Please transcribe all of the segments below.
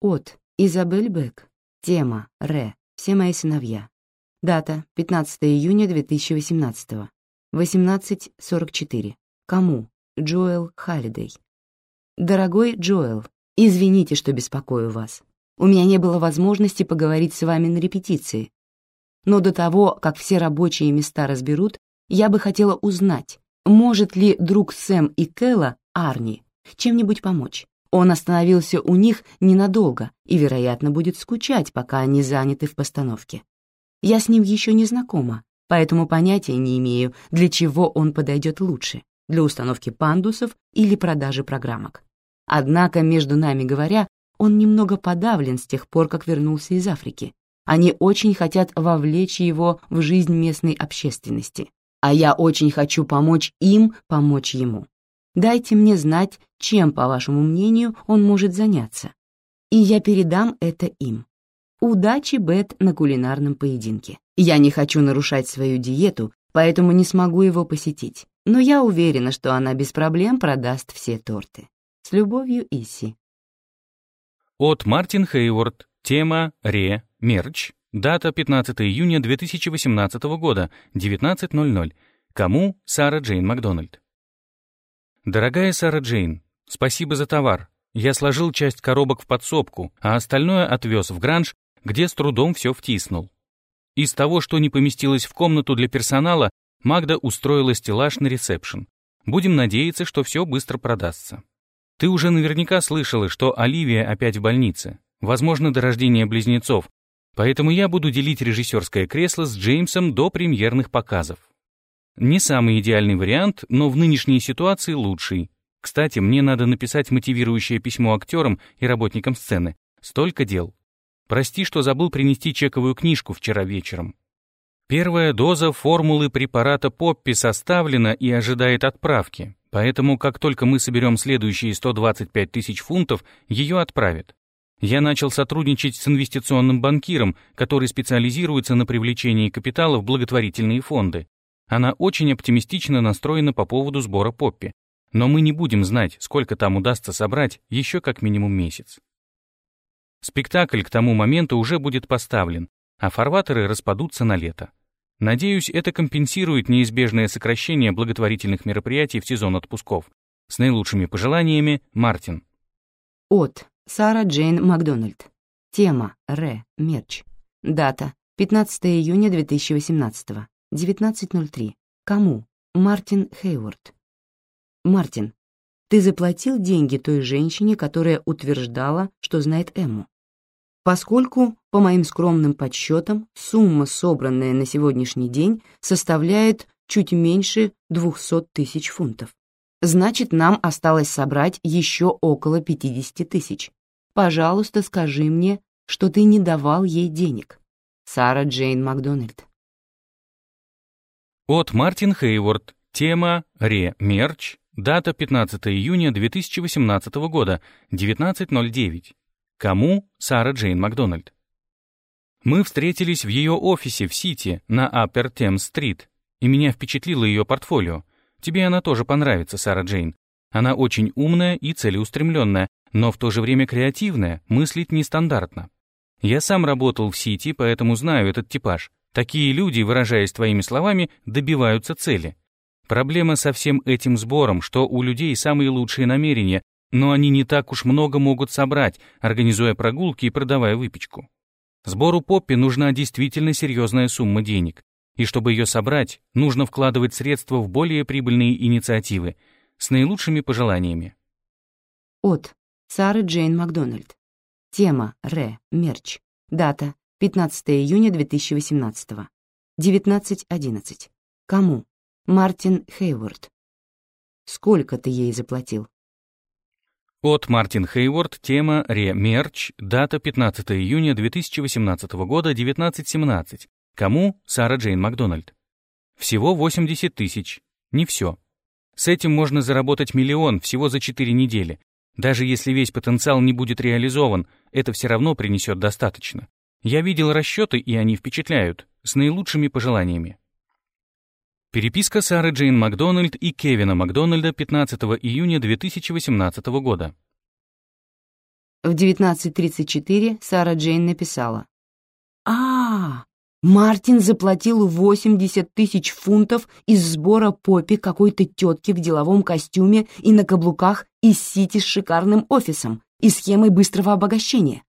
От Изабель Бек. Тема Ре. Все мои сыновья. Дата 15 июня 2018. 18.44. Кому? Джоэл Халлидей. Дорогой Джоэл, извините, что беспокою вас. У меня не было возможности поговорить с вами на репетиции. Но до того, как все рабочие места разберут, я бы хотела узнать, может ли друг Сэм и Кэлла, Арни, чем-нибудь помочь. Он остановился у них ненадолго и, вероятно, будет скучать, пока они заняты в постановке. Я с ним еще не знакома, поэтому понятия не имею, для чего он подойдет лучше, для установки пандусов или продажи программок. Однако, между нами говоря, он немного подавлен с тех пор, как вернулся из Африки. Они очень хотят вовлечь его в жизнь местной общественности, а я очень хочу помочь им помочь ему. Дайте мне знать, чем, по вашему мнению, он может заняться, и я передам это им. Удачи, Бет, на кулинарном поединке. Я не хочу нарушать свою диету, поэтому не смогу его посетить, но я уверена, что она без проблем продаст все торты. С любовью, Исси. От Мартин Хейворд. Тема «Ре. Мерч». Дата 15 июня 2018 года, 19.00. Кому? Сара Джейн Макдональд. Дорогая Сара Джейн, спасибо за товар. Я сложил часть коробок в подсобку, а остальное отвез в гранж, где с трудом все втиснул. Из того, что не поместилось в комнату для персонала, Магда устроила стеллаж на ресепшн. Будем надеяться, что все быстро продастся. Ты уже наверняка слышала, что Оливия опять в больнице. Возможно, до рождения близнецов. Поэтому я буду делить режиссерское кресло с Джеймсом до премьерных показов. Не самый идеальный вариант, но в нынешней ситуации лучший. Кстати, мне надо написать мотивирующее письмо актерам и работникам сцены. Столько дел. Прости, что забыл принести чековую книжку вчера вечером. Первая доза формулы препарата Поппи составлена и ожидает отправки, поэтому как только мы соберем следующие 125 тысяч фунтов, ее отправят. Я начал сотрудничать с инвестиционным банкиром, который специализируется на привлечении капитала в благотворительные фонды. Она очень оптимистично настроена по поводу сбора Поппи, но мы не будем знать, сколько там удастся собрать еще как минимум месяц. Спектакль к тому моменту уже будет поставлен, а фарватеры распадутся на лето. Надеюсь, это компенсирует неизбежное сокращение благотворительных мероприятий в сезон отпусков. С наилучшими пожеланиями, Мартин. От Сара Джейн Макдональд. Тема Ре. Мерч. Дата 15 июня 2018. 19.03. Кому? Мартин Хейворд. Мартин, ты заплатил деньги той женщине, которая утверждала, что знает Эмму. Поскольку, по моим скромным подсчетам, сумма, собранная на сегодняшний день, составляет чуть меньше 200 тысяч фунтов. Значит, нам осталось собрать еще около 50 тысяч. Пожалуйста, скажи мне, что ты не давал ей денег. Сара Джейн Макдональд. От Мартин Хейворд. Тема «Ре. Мерч». Дата 15 июня 2018 года, 19.09. Кому? Сара Джейн Макдональд. Мы встретились в ее офисе в Сити на Upper Thames-стрит, и меня впечатлило ее портфолио. Тебе она тоже понравится, Сара Джейн. Она очень умная и целеустремленная, но в то же время креативная, мыслит нестандартно. Я сам работал в Сити, поэтому знаю этот типаж. Такие люди, выражаясь твоими словами, добиваются цели. Проблема со всем этим сбором, что у людей самые лучшие намерения, но они не так уж много могут собрать, организуя прогулки и продавая выпечку. Сбору Поппи нужна действительно серьезная сумма денег. И чтобы ее собрать, нужно вкладывать средства в более прибыльные инициативы. С наилучшими пожеланиями. От Сары Джейн Макдональд. Тема Ре. Мерч. Дата 15 июня 2018. 19.11. Кому? Мартин Хейворд. Сколько ты ей заплатил? От Мартин Хейворд, тема «Ре-мерч», дата 15 июня 2018 года, 19.17. Кому? Сара Джейн Макдональд. Всего 80 тысяч. Не все. С этим можно заработать миллион всего за 4 недели. Даже если весь потенциал не будет реализован, это все равно принесет достаточно. Я видел расчеты, и они впечатляют, с наилучшими пожеланиями. Переписка Сары Джейн Макдональд и Кевина Макдональда 15 июня 2018 года. В 19.34 Сара Джейн написала. а, Мартин заплатил 80 тысяч фунтов из сбора Поппи какой-то тетке в деловом костюме и на каблуках из Сити с шикарным офисом и схемой быстрого обогащения.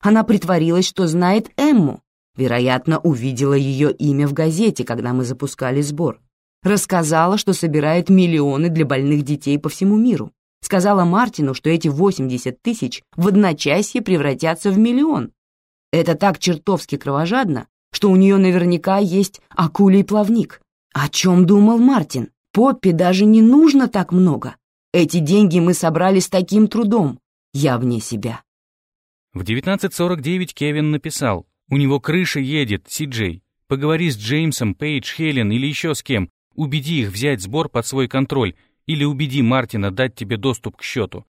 Она притворилась, что знает Эмму. Вероятно, увидела ее имя в газете, когда мы запускали сбор. Рассказала, что собирает миллионы для больных детей по всему миру. Сказала Мартину, что эти 80 тысяч в одночасье превратятся в миллион. Это так чертовски кровожадно, что у нее наверняка есть акулий плавник. О чем думал Мартин? Поппи даже не нужно так много. Эти деньги мы собрали с таким трудом. Я вне себя. В 19.49 Кевин написал, у него крыша едет, Си-Джей. Поговори с Джеймсом, Пейдж, Хелен или еще с кем. Убеди их взять сбор под свой контроль или убеди Мартина дать тебе доступ к счету.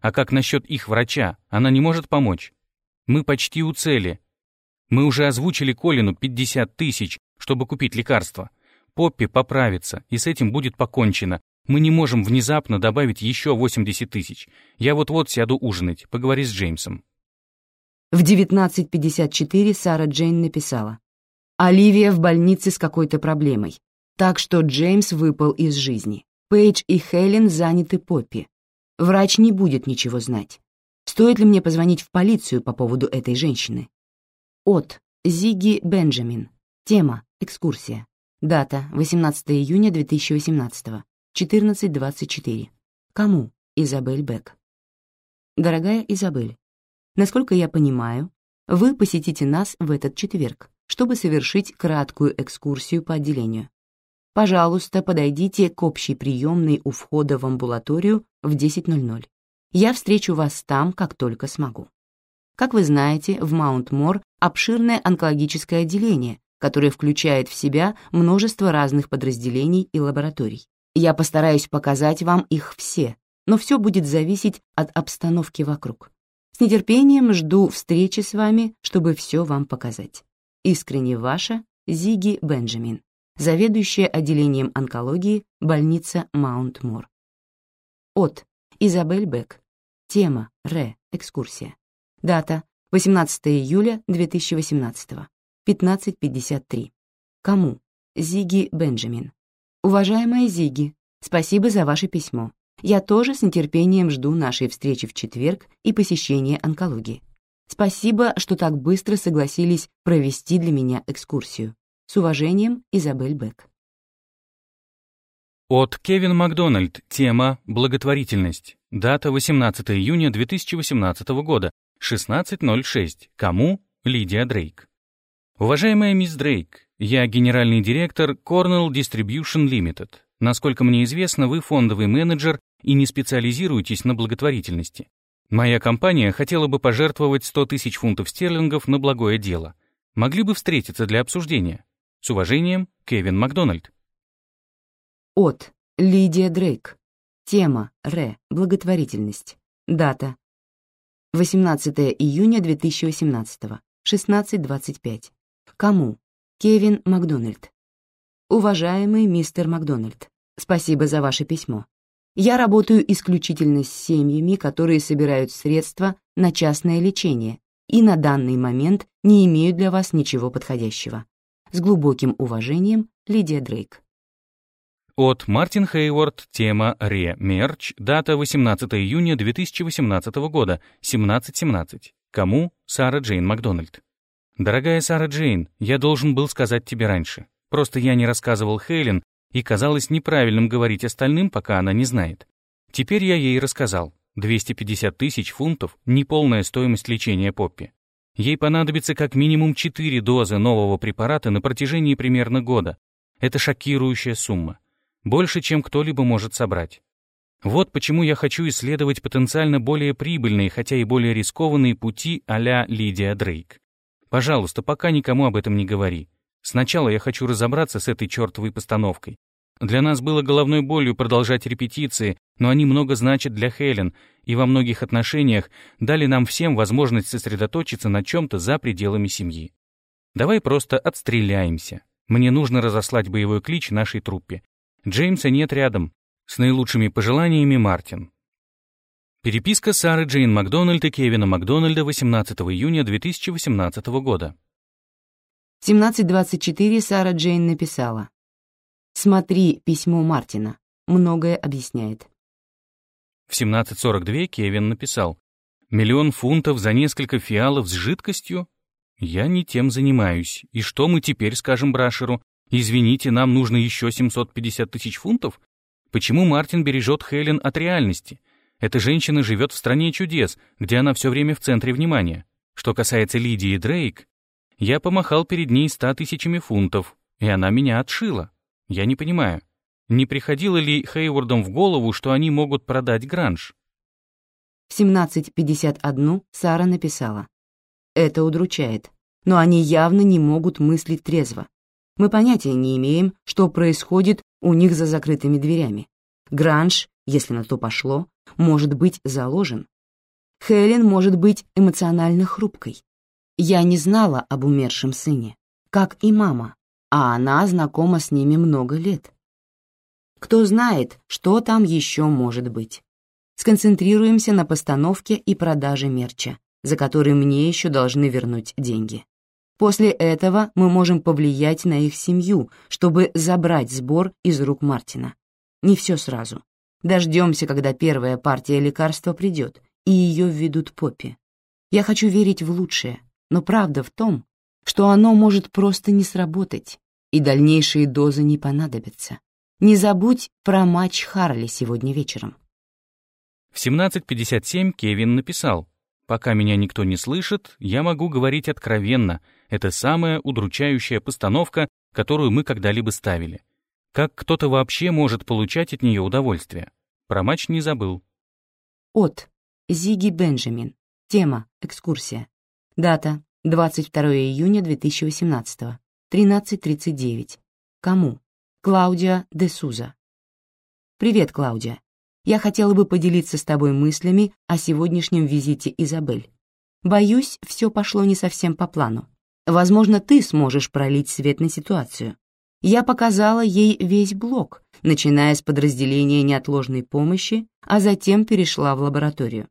А как насчет их врача? Она не может помочь? Мы почти у цели. Мы уже озвучили Колину 50 тысяч, чтобы купить лекарства. Поппи поправится, и с этим будет покончено. Мы не можем внезапно добавить еще 80 тысяч. Я вот-вот сяду ужинать, поговори с Джеймсом». В 19.54 Сара Джейн написала. «Оливия в больнице с какой-то проблемой, так что Джеймс выпал из жизни. Пейдж и Хелен заняты Поппи. Врач не будет ничего знать. Стоит ли мне позвонить в полицию по поводу этой женщины? От Зиги Бенджамин. Тема «Экскурсия». Дата 18 июня 2018. 14.24. Кому? Изабель Бек. Дорогая Изабель, насколько я понимаю, вы посетите нас в этот четверг, чтобы совершить краткую экскурсию по отделению. Пожалуйста, подойдите к общей приемной у входа в амбулаторию в 10.00. Я встречу вас там, как только смогу. Как вы знаете, в Маунт-Мор обширное онкологическое отделение, которое включает в себя множество разных подразделений и лабораторий. Я постараюсь показать вам их все, но все будет зависеть от обстановки вокруг. С нетерпением жду встречи с вами, чтобы все вам показать. Искренне ваша Зиги Бенджамин, заведующая отделением онкологии больница Маунт-Мор. От Изабель Бек. Тема Ре. Экскурсия. Дата 18 июля 2018, 15.53. Кому? Зиги Бенджамин. Уважаемая Зиги, спасибо за ваше письмо. Я тоже с нетерпением жду нашей встречи в четверг и посещения онкологии. Спасибо, что так быстро согласились провести для меня экскурсию. С уважением, Изабель Бек. От Кевин Макдональд. Тема «Благотворительность». Дата 18 июня 2018 года. 16.06. Кому? Лидия Дрейк. Уважаемая мисс Дрейк, я генеральный директор Cornell Distribution Limited. Насколько мне известно, вы фондовый менеджер и не специализируетесь на благотворительности. Моя компания хотела бы пожертвовать 100 тысяч фунтов стерлингов на благое дело. Могли бы встретиться для обсуждения. С уважением, Кевин Макдональд. От Лидия Дрейк. Тема Ре. Благотворительность. Дата 18 июня 2018, 16.25. Кому? Кевин Макдональд. Уважаемый мистер Макдональд, спасибо за ваше письмо. Я работаю исключительно с семьями, которые собирают средства на частное лечение и на данный момент не имеют для вас ничего подходящего. С глубоким уважением, Лидия Дрейк. От Мартин Хейворд, тема «Ре Мерч», дата 18 июня 2018 года, 17.17. Кому? Сара Джейн Макдональд. Дорогая Сара Джейн, я должен был сказать тебе раньше. Просто я не рассказывал Хейлен, и казалось неправильным говорить остальным, пока она не знает. Теперь я ей рассказал. 250 тысяч фунтов — неполная стоимость лечения Поппи. Ей понадобится как минимум 4 дозы нового препарата на протяжении примерно года. Это шокирующая сумма больше, чем кто-либо может собрать. Вот почему я хочу исследовать потенциально более прибыльные, хотя и более рискованные пути а-ля Лидия Дрейк. Пожалуйста, пока никому об этом не говори. Сначала я хочу разобраться с этой чертовой постановкой. Для нас было головной болью продолжать репетиции, но они много значат для Хелен и во многих отношениях дали нам всем возможность сосредоточиться на чем-то за пределами семьи. Давай просто отстреляемся. Мне нужно разослать боевой клич нашей труппе. Джеймса нет рядом. С наилучшими пожеланиями, Мартин. Переписка Сары Джейн Макдональд и Кевина Макдональда 18 июня 2018 года. 17.24 Сара Джейн написала. «Смотри письмо Мартина. Многое объясняет». В 17.42 Кевин написал. «Миллион фунтов за несколько фиалов с жидкостью? Я не тем занимаюсь. И что мы теперь скажем Брашеру? Извините, нам нужно еще 750 тысяч фунтов? Почему Мартин бережет Хелен от реальности? Эта женщина живет в стране чудес, где она все время в центре внимания. Что касается Лидии Дрейк, я помахал перед ней ста тысячами фунтов, и она меня отшила. Я не понимаю, не приходило ли Хейвордам в голову, что они могут продать гранж? В 17.51 Сара написала. Это удручает, но они явно не могут мыслить трезво. Мы понятия не имеем, что происходит у них за закрытыми дверями. Гранж, если на то пошло, может быть заложен. Хелен может быть эмоционально хрупкой. Я не знала об умершем сыне, как и мама, а она знакома с ними много лет. Кто знает, что там еще может быть. Сконцентрируемся на постановке и продаже мерча, за который мне еще должны вернуть деньги. После этого мы можем повлиять на их семью, чтобы забрать сбор из рук Мартина. Не все сразу. Дождемся, когда первая партия лекарства придет, и ее введут Поппи. Я хочу верить в лучшее, но правда в том, что оно может просто не сработать, и дальнейшие дозы не понадобятся. Не забудь про матч Харли сегодня вечером. В 17.57 Кевин написал, «Пока меня никто не слышит, я могу говорить откровенно. Это самая удручающая постановка, которую мы когда-либо ставили. Как кто-то вообще может получать от нее удовольствие? Про матч не забыл. От. Зиги Бенджамин. Тема. Экскурсия. Дата. 22 июня 2018. 13.39. Кому? Клаудия де Суза. Привет, Клаудия. Я хотела бы поделиться с тобой мыслями о сегодняшнем визите Изабель. Боюсь, все пошло не совсем по плану. Возможно, ты сможешь пролить свет на ситуацию. Я показала ей весь блок, начиная с подразделения неотложной помощи, а затем перешла в лабораторию.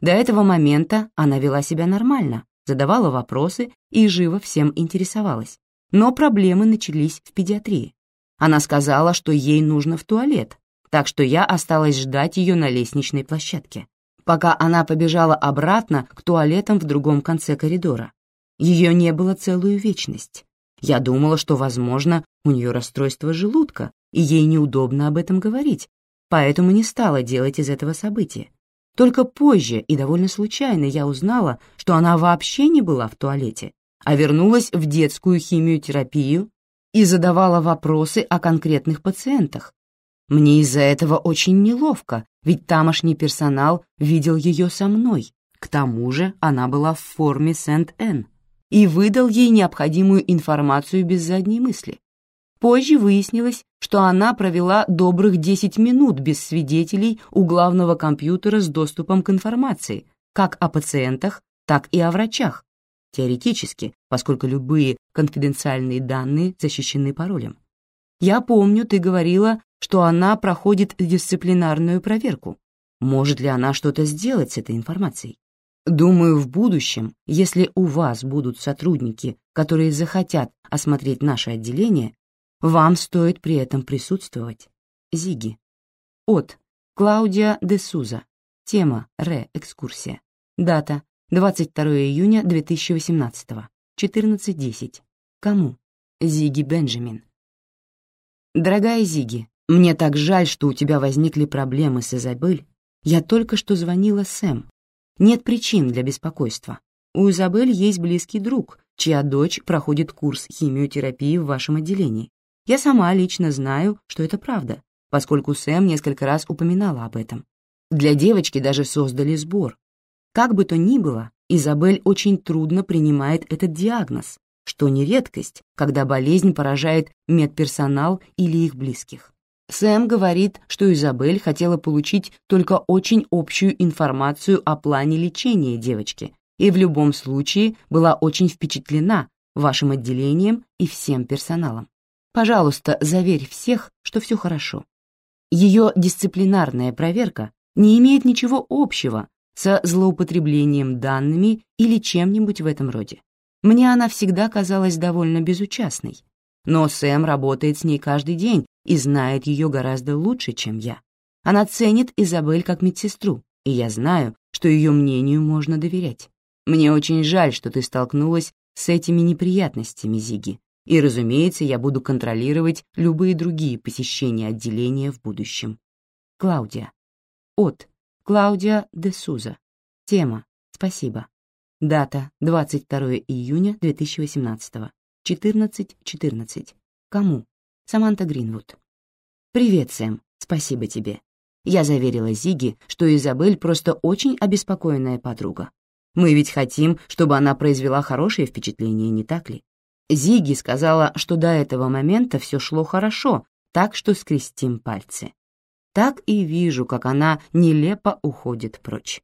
До этого момента она вела себя нормально, задавала вопросы и живо всем интересовалась. Но проблемы начались в педиатрии. Она сказала, что ей нужно в туалет, так что я осталась ждать ее на лестничной площадке, пока она побежала обратно к туалетам в другом конце коридора. Ее не было целую вечность. Я думала, что, возможно, у нее расстройство желудка, и ей неудобно об этом говорить, поэтому не стала делать из этого события. Только позже и довольно случайно я узнала, что она вообще не была в туалете, а вернулась в детскую химиотерапию и задавала вопросы о конкретных пациентах. Мне из-за этого очень неловко, ведь тамошний персонал видел ее со мной. К тому же она была в форме Сент-Энн и выдал ей необходимую информацию без задней мысли. Позже выяснилось, что она провела добрых 10 минут без свидетелей у главного компьютера с доступом к информации, как о пациентах, так и о врачах, теоретически, поскольку любые конфиденциальные данные защищены паролем. Я помню, ты говорила, что она проходит дисциплинарную проверку. Может ли она что-то сделать с этой информацией? Думаю, в будущем, если у вас будут сотрудники, которые захотят осмотреть наше отделение, вам стоит при этом присутствовать. Зиги. От. Клаудия де Суза. Тема. Ре. Экскурсия. Дата. 22 июня 2018. 14.10. Кому? Зиги Бенджамин. Дорогая Зиги, мне так жаль, что у тебя возникли проблемы с Изабель. Я только что звонила Сэм, нет причин для беспокойства. У Изабель есть близкий друг, чья дочь проходит курс химиотерапии в вашем отделении. Я сама лично знаю, что это правда, поскольку Сэм несколько раз упоминала об этом. Для девочки даже создали сбор. Как бы то ни было, Изабель очень трудно принимает этот диагноз, что не редкость, когда болезнь поражает медперсонал или их близких. Сэм говорит, что Изабель хотела получить только очень общую информацию о плане лечения девочки и в любом случае была очень впечатлена вашим отделением и всем персоналом. Пожалуйста, заверь всех, что все хорошо. Ее дисциплинарная проверка не имеет ничего общего со злоупотреблением данными или чем-нибудь в этом роде. Мне она всегда казалась довольно безучастной, но Сэм работает с ней каждый день и знает ее гораздо лучше, чем я. Она ценит Изабель как медсестру, и я знаю, что ее мнению можно доверять. Мне очень жаль, что ты столкнулась с этими неприятностями, Зиги, и, разумеется, я буду контролировать любые другие посещения отделения в будущем. Клаудия. От. Клаудия де Суза. Тема. Спасибо. Дата 22 июня 2018. 14.14. 14. Кому? Саманта Гринвуд. Привет, Сэм. Спасибо тебе. Я заверила Зиги, что Изабель просто очень обеспокоенная подруга. Мы ведь хотим, чтобы она произвела хорошее впечатление, не так ли? Зиги сказала, что до этого момента все шло хорошо, так что скрестим пальцы. Так и вижу, как она нелепо уходит прочь.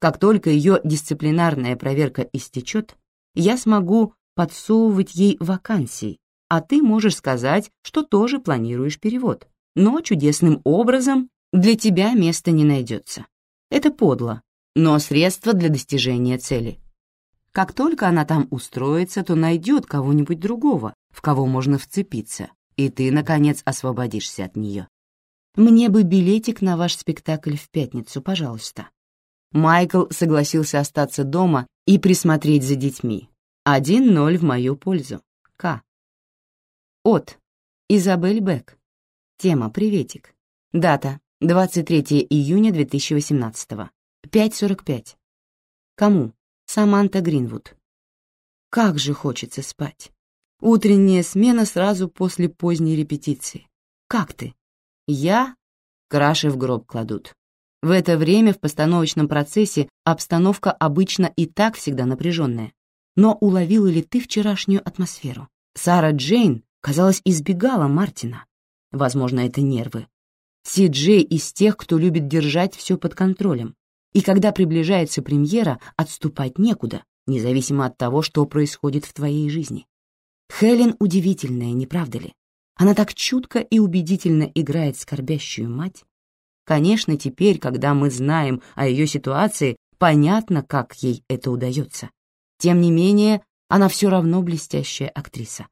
Как только ее дисциплинарная проверка истечет, я смогу подсовывать ей вакансии, а ты можешь сказать, что тоже планируешь перевод. Но чудесным образом для тебя места не найдется. Это подло, но средство для достижения цели. Как только она там устроится, то найдет кого-нибудь другого, в кого можно вцепиться, и ты, наконец, освободишься от нее. Мне бы билетик на ваш спектакль в пятницу, пожалуйста. Майкл согласился остаться дома и присмотреть за детьми. Один ноль в мою пользу. К. От. Изабель Бек. Тема «Приветик». Дата 23 июня 2018. 5.45. Кому? Саманта Гринвуд. Как же хочется спать. Утренняя смена сразу после поздней репетиции. Как ты? Я? Краши в гроб кладут. В это время в постановочном процессе обстановка обычно и так всегда напряженная. Но уловила ли ты вчерашнюю атмосферу? Сара Джейн, казалось, избегала Мартина. Возможно, это нервы. Си Джей из тех, кто любит держать все под контролем. И когда приближается премьера, отступать некуда, независимо от того, что происходит в твоей жизни. Хелен удивительная, не правда ли? Она так чутко и убедительно играет скорбящую мать. Конечно, теперь, когда мы знаем о ее ситуации, понятно, как ей это удается. Тем не менее, она все равно блестящая актриса.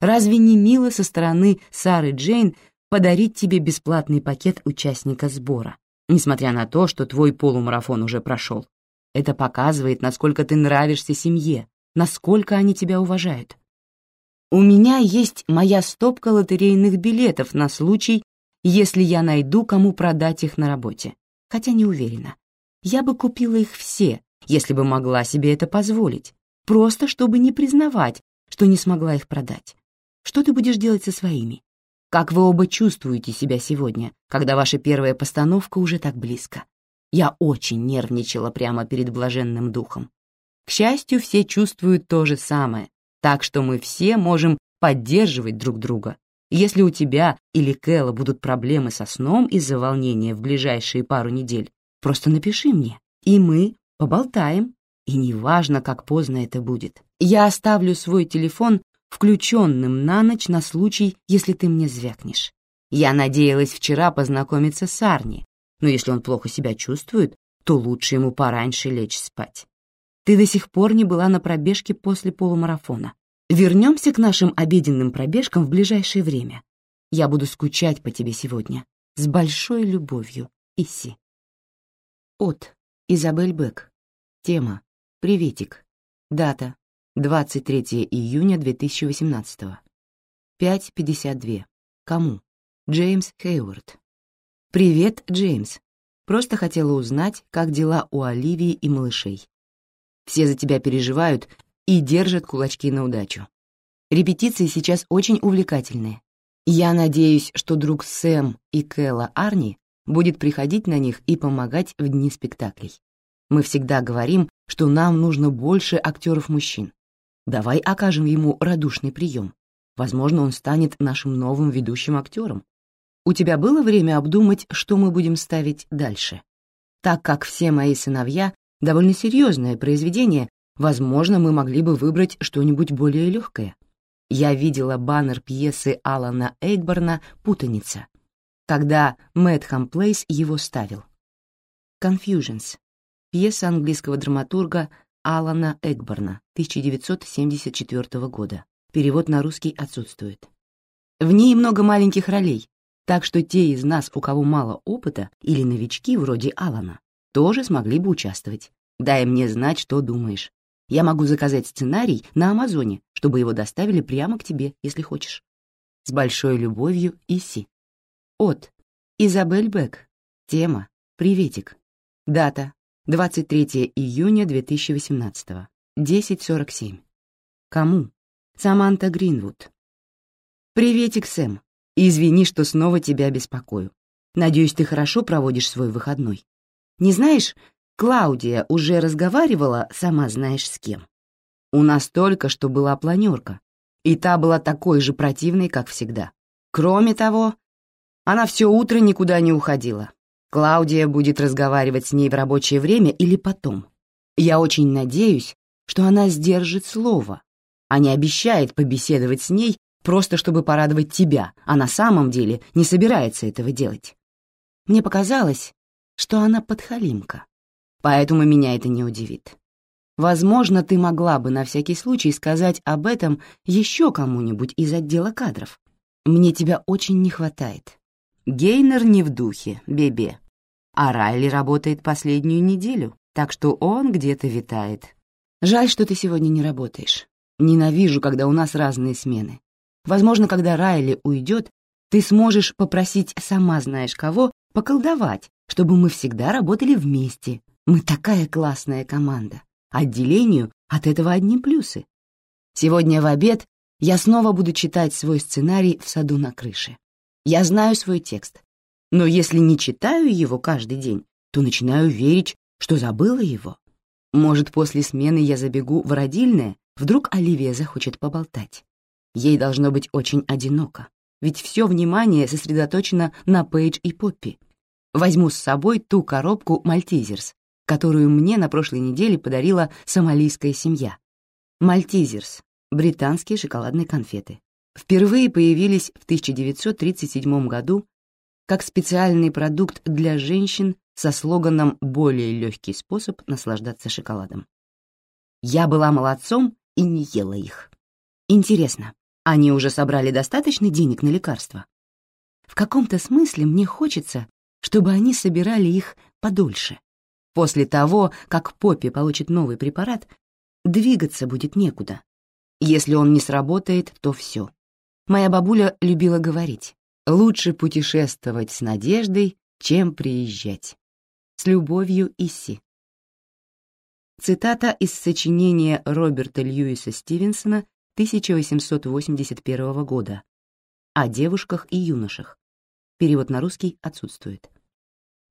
Разве не мило со стороны Сары Джейн подарить тебе бесплатный пакет участника сбора, несмотря на то, что твой полумарафон уже прошел? Это показывает, насколько ты нравишься семье, насколько они тебя уважают. У меня есть моя стопка лотерейных билетов на случай, если я найду, кому продать их на работе. Хотя не уверена. Я бы купила их все, если бы могла себе это позволить, просто чтобы не признавать, что не смогла их продать. Что ты будешь делать со своими? Как вы оба чувствуете себя сегодня, когда ваша первая постановка уже так близко? Я очень нервничала прямо перед блаженным духом. К счастью, все чувствуют то же самое, так что мы все можем поддерживать друг друга если у тебя или Кэлла будут проблемы со сном из-за волнения в ближайшие пару недель, просто напиши мне, и мы поболтаем. И неважно, как поздно это будет. Я оставлю свой телефон включенным на ночь на случай, если ты мне звякнешь. Я надеялась вчера познакомиться с Арни, но если он плохо себя чувствует, то лучше ему пораньше лечь спать. Ты до сих пор не была на пробежке после полумарафона. Вернемся к нашим обеденным пробежкам в ближайшее время. Я буду скучать по тебе сегодня. С большой любовью, Иси. От. Изабель Бек. Тема. Приветик. Дата. 23 июня 2018. 5.52. Кому? Джеймс Хейворд. Привет, Джеймс. Просто хотела узнать, как дела у Оливии и малышей. Все за тебя переживают и держат кулачки на удачу. Репетиции сейчас очень увлекательные. Я надеюсь, что друг Сэм и Кэлла Арни будет приходить на них и помогать в дни спектаклей. Мы всегда говорим, что нам нужно больше актеров-мужчин. Давай окажем ему радушный прием. Возможно, он станет нашим новым ведущим актером. У тебя было время обдумать, что мы будем ставить дальше? Так как все мои сыновья — довольно серьезное произведение, Возможно, мы могли бы выбрать что-нибудь более легкое. Я видела баннер пьесы Алана Эйкборна «Путаница», когда Мэтт Хамплейс его ставил. Confusions. Пьеса английского драматурга Алана Эгборна 1974 года. Перевод на русский отсутствует. В ней много маленьких ролей, так что те из нас, у кого мало опыта или новички вроде Алана, тоже смогли бы участвовать. Дай мне знать, что думаешь. Я могу заказать сценарий на Амазоне, чтобы его доставили прямо к тебе, если хочешь. С большой любовью, Иси. От. Изабель Бек. Тема. Приветик. Дата. 23 июня 2018. 10.47. Кому? Саманта Гринвуд. Приветик, Сэм. Извини, что снова тебя беспокою. Надеюсь, ты хорошо проводишь свой выходной. Не знаешь, Клаудия уже разговаривала, сама знаешь с кем. У нас только что была планерка, и та была такой же противной, как всегда. Кроме того, она все утро никуда не уходила. Клаудия будет разговаривать с ней в рабочее время или потом. Я очень надеюсь, что она сдержит слово, а не обещает побеседовать с ней просто чтобы порадовать тебя, а на самом деле не собирается этого делать. Мне показалось, что она подхалимка, поэтому меня это не удивит. Возможно, ты могла бы на всякий случай сказать об этом еще кому-нибудь из отдела кадров. Мне тебя очень не хватает. Гейнер не в духе, Бебе. А Райли работает последнюю неделю, так что он где-то витает. Жаль, что ты сегодня не работаешь. Ненавижу, когда у нас разные смены. Возможно, когда Райли уйдет, ты сможешь попросить сама знаешь кого поколдовать, чтобы мы всегда работали вместе. Мы такая классная команда. Отделению от этого одни плюсы. Сегодня в обед я снова буду читать свой сценарий в саду на крыше. Я знаю свой текст, но если не читаю его каждый день, то начинаю верить, что забыла его. Может, после смены я забегу в родильное, вдруг Оливия захочет поболтать. Ей должно быть очень одиноко, ведь все внимание сосредоточено на Пейдж и Поппи. Возьму с собой ту коробку «Мальтизерс», которую мне на прошлой неделе подарила сомалийская семья. Мальтизерс — британские шоколадные конфеты. Впервые появились в 1937 году как специальный продукт для женщин со слоганом «более легкий способ наслаждаться шоколадом». Я была молодцом и не ела их. Интересно, они уже собрали достаточно денег на лекарства? В каком-то смысле мне хочется, чтобы они собирали их подольше. После того, как Поппи получит новый препарат, двигаться будет некуда. Если он не сработает, то все. Моя бабуля любила говорить, лучше путешествовать с надеждой, чем приезжать. С любовью, Исси. Цитата из сочинения Роберта Льюиса Стивенсона 1881 года о девушках и юношах. Перевод на русский отсутствует.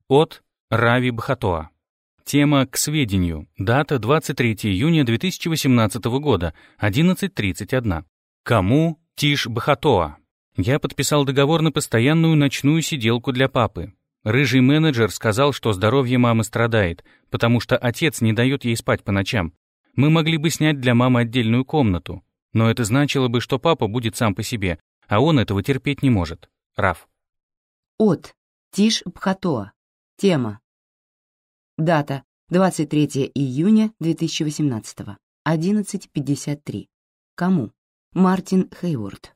От Рави Бхатоа. Тема «К сведению». Дата 23 июня 2018 года, 11.31. Кому Тиш Бахатоа? Я подписал договор на постоянную ночную сиделку для папы. Рыжий менеджер сказал, что здоровье мамы страдает, потому что отец не дает ей спать по ночам. Мы могли бы снять для мамы отдельную комнату, но это значило бы, что папа будет сам по себе, а он этого терпеть не может. Раф. От. Тиш Бхатоа. Тема. Дата 23 июня 2018. 11.53. Кому? Мартин Хейворд.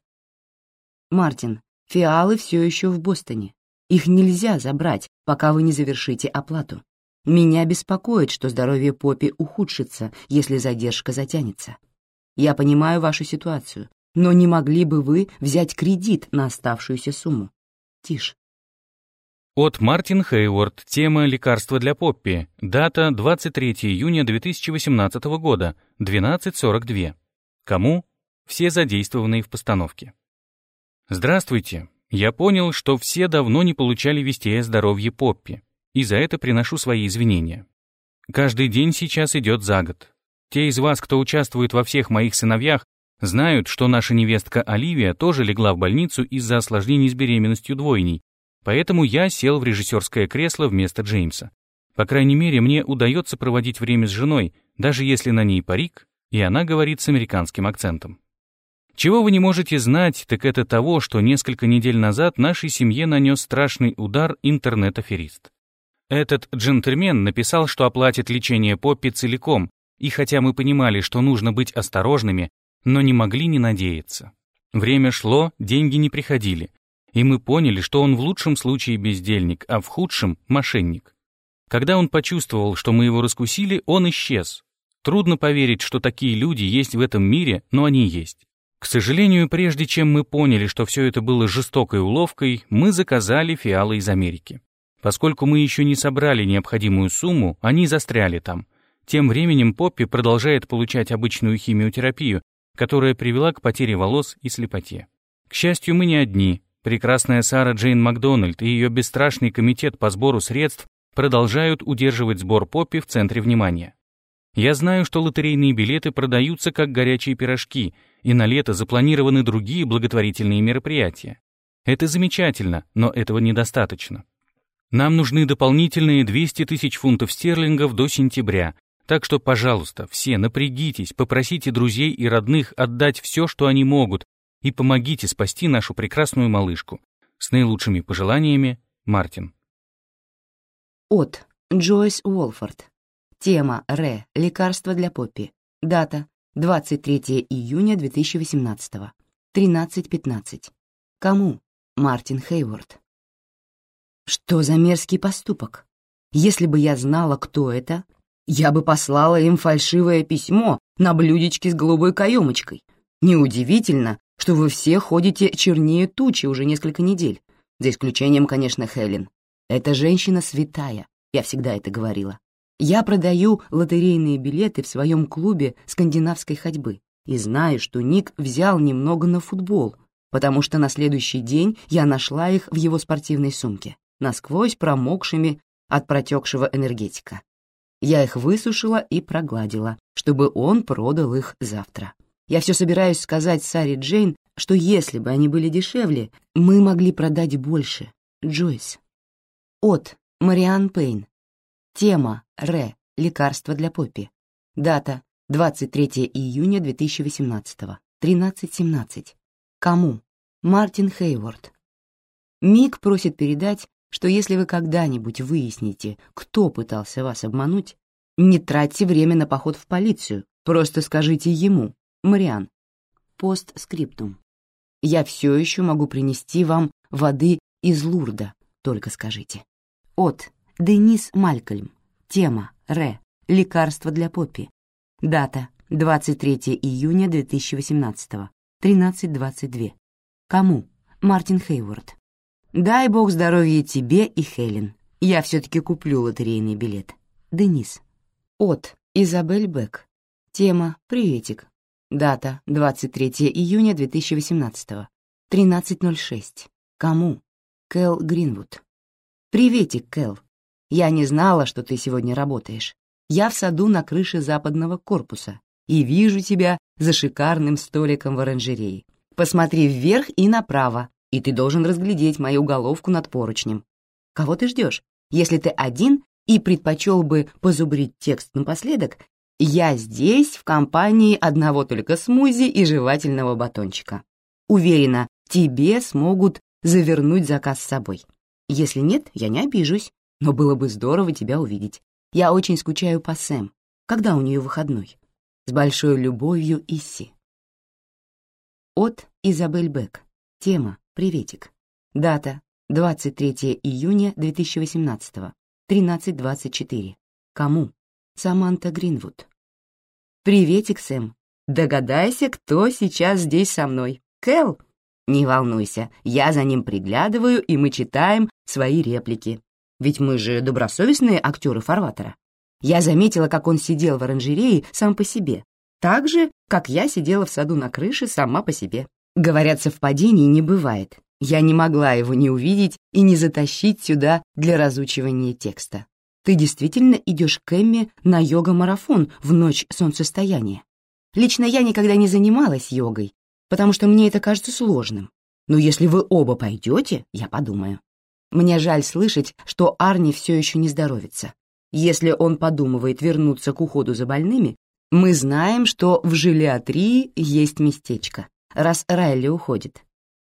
Мартин, фиалы все еще в Бостоне. Их нельзя забрать, пока вы не завершите оплату. Меня беспокоит, что здоровье Поппи ухудшится, если задержка затянется. Я понимаю вашу ситуацию, но не могли бы вы взять кредит на оставшуюся сумму? Тише. От Мартин Хейворд. Тема «Лекарства для Поппи». Дата 23 июня 2018 года, 12.42. Кому? Все задействованные в постановке. Здравствуйте. Я понял, что все давно не получали вестей о здоровье Поппи, и за это приношу свои извинения. Каждый день сейчас идет за год. Те из вас, кто участвует во всех моих сыновьях, знают, что наша невестка Оливия тоже легла в больницу из-за осложнений с беременностью двойней, Поэтому я сел в режиссерское кресло вместо Джеймса. По крайней мере, мне удается проводить время с женой, даже если на ней парик, и она говорит с американским акцентом. Чего вы не можете знать, так это того, что несколько недель назад нашей семье нанес страшный удар интернет-аферист. Этот джентльмен написал, что оплатит лечение Поппи целиком, и хотя мы понимали, что нужно быть осторожными, но не могли не надеяться. Время шло, деньги не приходили, и мы поняли, что он в лучшем случае бездельник, а в худшем — мошенник. Когда он почувствовал, что мы его раскусили, он исчез. Трудно поверить, что такие люди есть в этом мире, но они есть. К сожалению, прежде чем мы поняли, что все это было жестокой уловкой, мы заказали фиалы из Америки. Поскольку мы еще не собрали необходимую сумму, они застряли там. Тем временем Поппи продолжает получать обычную химиотерапию, которая привела к потере волос и слепоте. К счастью, мы не одни. Прекрасная Сара Джейн Макдональд и ее бесстрашный комитет по сбору средств продолжают удерживать сбор Поппи в центре внимания. Я знаю, что лотерейные билеты продаются как горячие пирожки, и на лето запланированы другие благотворительные мероприятия. Это замечательно, но этого недостаточно. Нам нужны дополнительные 200 тысяч фунтов стерлингов до сентября, так что, пожалуйста, все напрягитесь, попросите друзей и родных отдать все, что они могут, и помогите спасти нашу прекрасную малышку. С наилучшими пожеланиями, Мартин. От Джойс Уолфорд. Тема Р. Лекарство для Поппи. Дата 23 июня 2018. 13.15. Кому? Мартин Хейворд. Что за мерзкий поступок? Если бы я знала, кто это, я бы послала им фальшивое письмо на блюдечке с голубой каемочкой. Неудивительно, что вы все ходите чернее тучи уже несколько недель. За исключением, конечно, Хелен. Эта женщина святая, я всегда это говорила. Я продаю лотерейные билеты в своем клубе скандинавской ходьбы и знаю, что Ник взял немного на футбол, потому что на следующий день я нашла их в его спортивной сумке насквозь промокшими от протекшего энергетика. Я их высушила и прогладила, чтобы он продал их завтра. Я все собираюсь сказать Саре Джейн, что если бы они были дешевле, мы могли продать больше. Джойс. От Мариан Пейн. Тема Р. Лекарство для Поппи. Дата 23 июня 2018. 13.17. Кому? Мартин Хейворд. Мик просит передать, что если вы когда-нибудь выясните, кто пытался вас обмануть, не тратьте время на поход в полицию, просто скажите ему, Мариан. Постскриптум. Я все еще могу принести вам воды из Лурда, только скажите. От Денис Малькольм. Тема Р. Лекарство для Поппи. Дата 23 июня 2018. 13.22. Кому? Мартин Хейворд. Дай бог здоровья тебе и Хелен. Я все-таки куплю лотерейный билет. Денис. От Изабель Бек. Тема «Приветик». Дата 23 июня 2018. 13.06. Кому? Кэл Гринвуд. «Приветик, Кэл. Я не знала, что ты сегодня работаешь. Я в саду на крыше западного корпуса и вижу тебя за шикарным столиком в оранжерее. Посмотри вверх и направо, и ты должен разглядеть мою головку над поручнем. Кого ты ждешь? Если ты один и предпочел бы позубрить текст напоследок, я здесь в компании одного только смузи и жевательного батончика. Уверена, тебе смогут завернуть заказ с собой. Если нет, я не обижусь, но было бы здорово тебя увидеть. Я очень скучаю по Сэм. Когда у нее выходной? С большой любовью, Исси. От Изабель Бек. Тема Приветик. Дата 23 июня 2018. 13.24. Кому? Саманта Гринвуд. Приветик, Сэм. Догадайся, кто сейчас здесь со мной. Кэл? Не волнуйся, я за ним приглядываю, и мы читаем свои реплики. Ведь мы же добросовестные актеры фарватера. Я заметила, как он сидел в оранжерее сам по себе, так же, как я сидела в саду на крыше сама по себе. Говорят, совпадений не бывает. Я не могла его не увидеть и не затащить сюда для разучивания текста. Ты действительно идешь к Эмме на йога-марафон в ночь солнцестояния. Лично я никогда не занималась йогой, потому что мне это кажется сложным. Но если вы оба пойдете, я подумаю. Мне жаль слышать, что Арни все еще не здоровится. Если он подумывает вернуться к уходу за больными, мы знаем, что в жилиатрии есть местечко раз Райли уходит.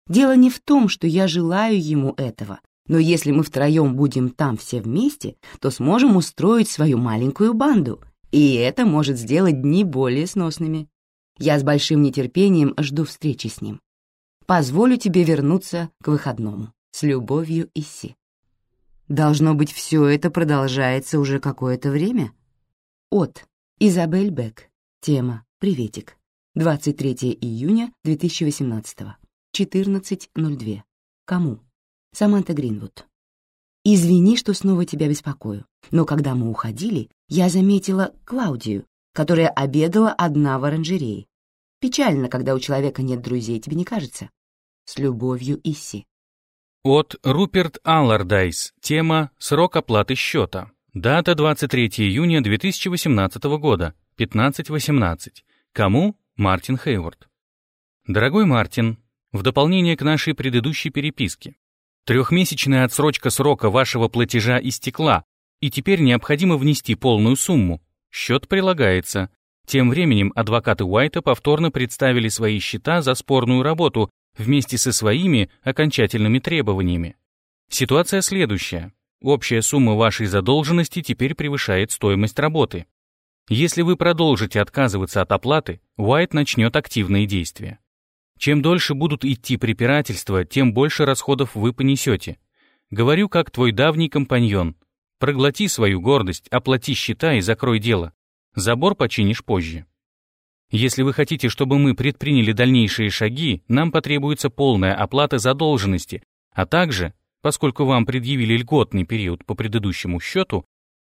Дело не в том, что я желаю ему этого, Но если мы втроем будем там все вместе, то сможем устроить свою маленькую банду, и это может сделать дни более сносными. Я с большим нетерпением жду встречи с ним. Позволю тебе вернуться к выходному. С любовью, Исси. Должно быть, все это продолжается уже какое-то время? От. Изабель Бек. Тема. Приветик. 23 июня 2018. 14.02. Кому? Саманта Гринвуд. «Извини, что снова тебя беспокою, но когда мы уходили, я заметила Клаудию, которая обедала одна в оранжерее. Печально, когда у человека нет друзей, тебе не кажется? С любовью, Исси». От Руперт Аллардайс. Тема «Срок оплаты счета». Дата 23 июня 2018 года, 15.18. Кому? Мартин Хейворд. Дорогой Мартин, в дополнение к нашей предыдущей переписке, Трехмесячная отсрочка срока вашего платежа истекла, и теперь необходимо внести полную сумму. Счет прилагается. Тем временем адвокаты Уайта повторно представили свои счета за спорную работу вместе со своими окончательными требованиями. Ситуация следующая. Общая сумма вашей задолженности теперь превышает стоимость работы. Если вы продолжите отказываться от оплаты, Уайт начнет активные действия. Чем дольше будут идти препирательства, тем больше расходов вы понесете. Говорю, как твой давний компаньон. Проглоти свою гордость, оплати счета и закрой дело. Забор починишь позже. Если вы хотите, чтобы мы предприняли дальнейшие шаги, нам потребуется полная оплата задолженности, а также, поскольку вам предъявили льготный период по предыдущему счету,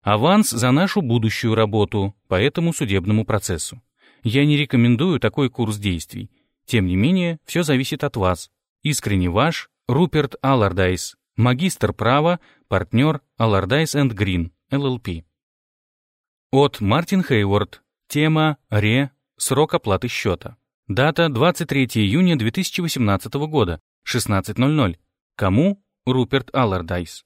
аванс за нашу будущую работу по этому судебному процессу. Я не рекомендую такой курс действий. Тем не менее, все зависит от вас. Искренне ваш Руперт Аллардайс, магистр права, партнер Аллардайс энд Грин, ЛЛП. От Мартин Хейворд. Тема «Ре. Срок оплаты счета». Дата 23 июня 2018 года, 16.00. Кому? Руперт Аллардайс.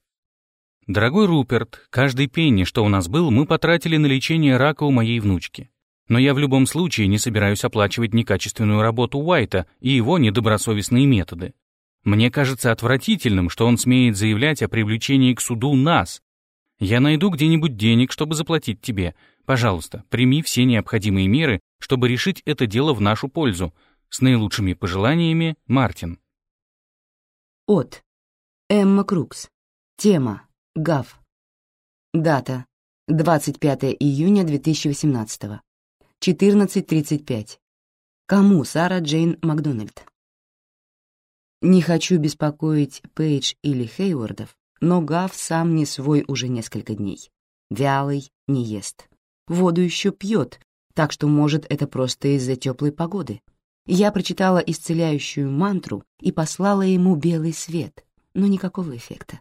Дорогой Руперт, каждый пенни, что у нас был, мы потратили на лечение рака у моей внучки. Но я в любом случае не собираюсь оплачивать некачественную работу Уайта и его недобросовестные методы. Мне кажется отвратительным, что он смеет заявлять о привлечении к суду нас. Я найду где-нибудь денег, чтобы заплатить тебе. Пожалуйста, прими все необходимые меры, чтобы решить это дело в нашу пользу. С наилучшими пожеланиями, Мартин. От. Эмма Крукс. Тема. ГАФ. Дата. 25 июня 2018 14.35. Кому Сара Джейн Макдональд? Не хочу беспокоить Пейдж или Хейвордов, но Гав сам не свой уже несколько дней. Вялый, не ест. Воду еще пьет, так что, может, это просто из-за теплой погоды. Я прочитала исцеляющую мантру и послала ему белый свет, но никакого эффекта.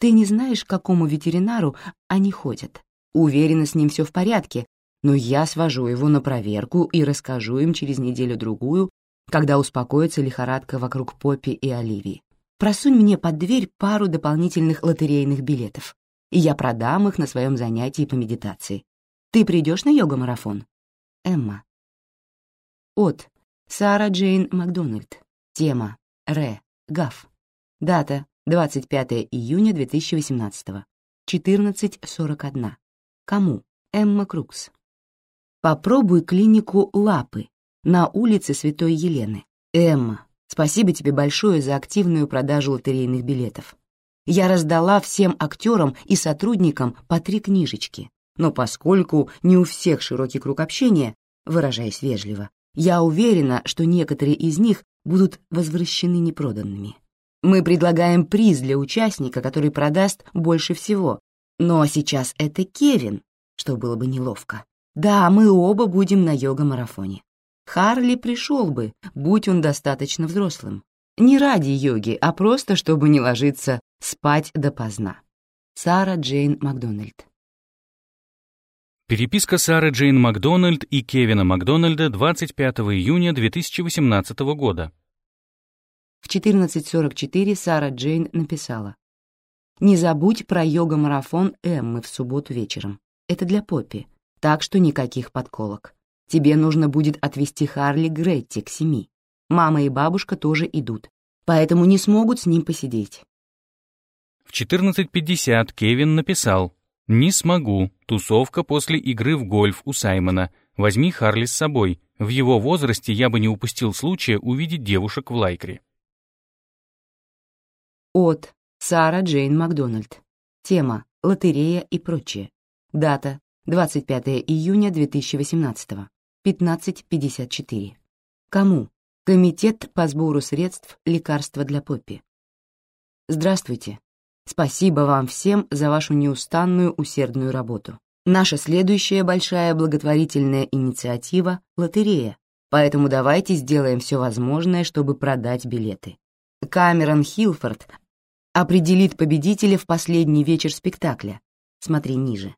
Ты не знаешь, к какому ветеринару они ходят. Уверена, с ним все в порядке, но я свожу его на проверку и расскажу им через неделю-другую, когда успокоится лихорадка вокруг Поппи и Оливии. Просунь мне под дверь пару дополнительных лотерейных билетов, и я продам их на своем занятии по медитации. Ты придешь на йога-марафон? Эмма. От. Сара Джейн Макдональд. Тема. Ре. Гаф. Дата. 25 июня 2018. 14.41. Кому? Эмма Крукс. Попробуй клинику «Лапы» на улице Святой Елены. Эмма, спасибо тебе большое за активную продажу лотерейных билетов. Я раздала всем актерам и сотрудникам по три книжечки, но поскольку не у всех широкий круг общения, выражаясь вежливо, я уверена, что некоторые из них будут возвращены непроданными. Мы предлагаем приз для участника, который продаст больше всего, но сейчас это Кевин, что было бы неловко. Да, мы оба будем на йога-марафоне. Харли пришел бы, будь он достаточно взрослым. Не ради йоги, а просто, чтобы не ложиться спать допоздна. Сара Джейн Макдональд. Переписка Сары Джейн Макдональд и Кевина Макдональда 25 июня 2018 года. В 14.44 Сара Джейн написала. «Не забудь про йога-марафон Эммы в субботу вечером. Это для Поппи так что никаких подколок. Тебе нужно будет отвезти Харли Гретти к семи. Мама и бабушка тоже идут, поэтому не смогут с ним посидеть. В 14.50 Кевин написал «Не смогу. Тусовка после игры в гольф у Саймона. Возьми Харли с собой. В его возрасте я бы не упустил случая увидеть девушек в лайкре». От Сара Джейн Макдональд. Тема «Лотерея и прочее». Дата 25 июня 2018. 15.54. Кому? Комитет по сбору средств лекарства для Поппи. Здравствуйте. Спасибо вам всем за вашу неустанную усердную работу. Наша следующая большая благотворительная инициатива — лотерея, поэтому давайте сделаем все возможное, чтобы продать билеты. Камерон Хилфорд определит победителя в последний вечер спектакля. Смотри ниже.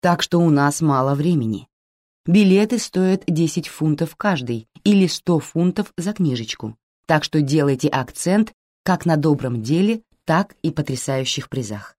Так что у нас мало времени. Билеты стоят 10 фунтов каждый или 100 фунтов за книжечку, так что делайте акцент как на добром деле, так и потрясающих призах.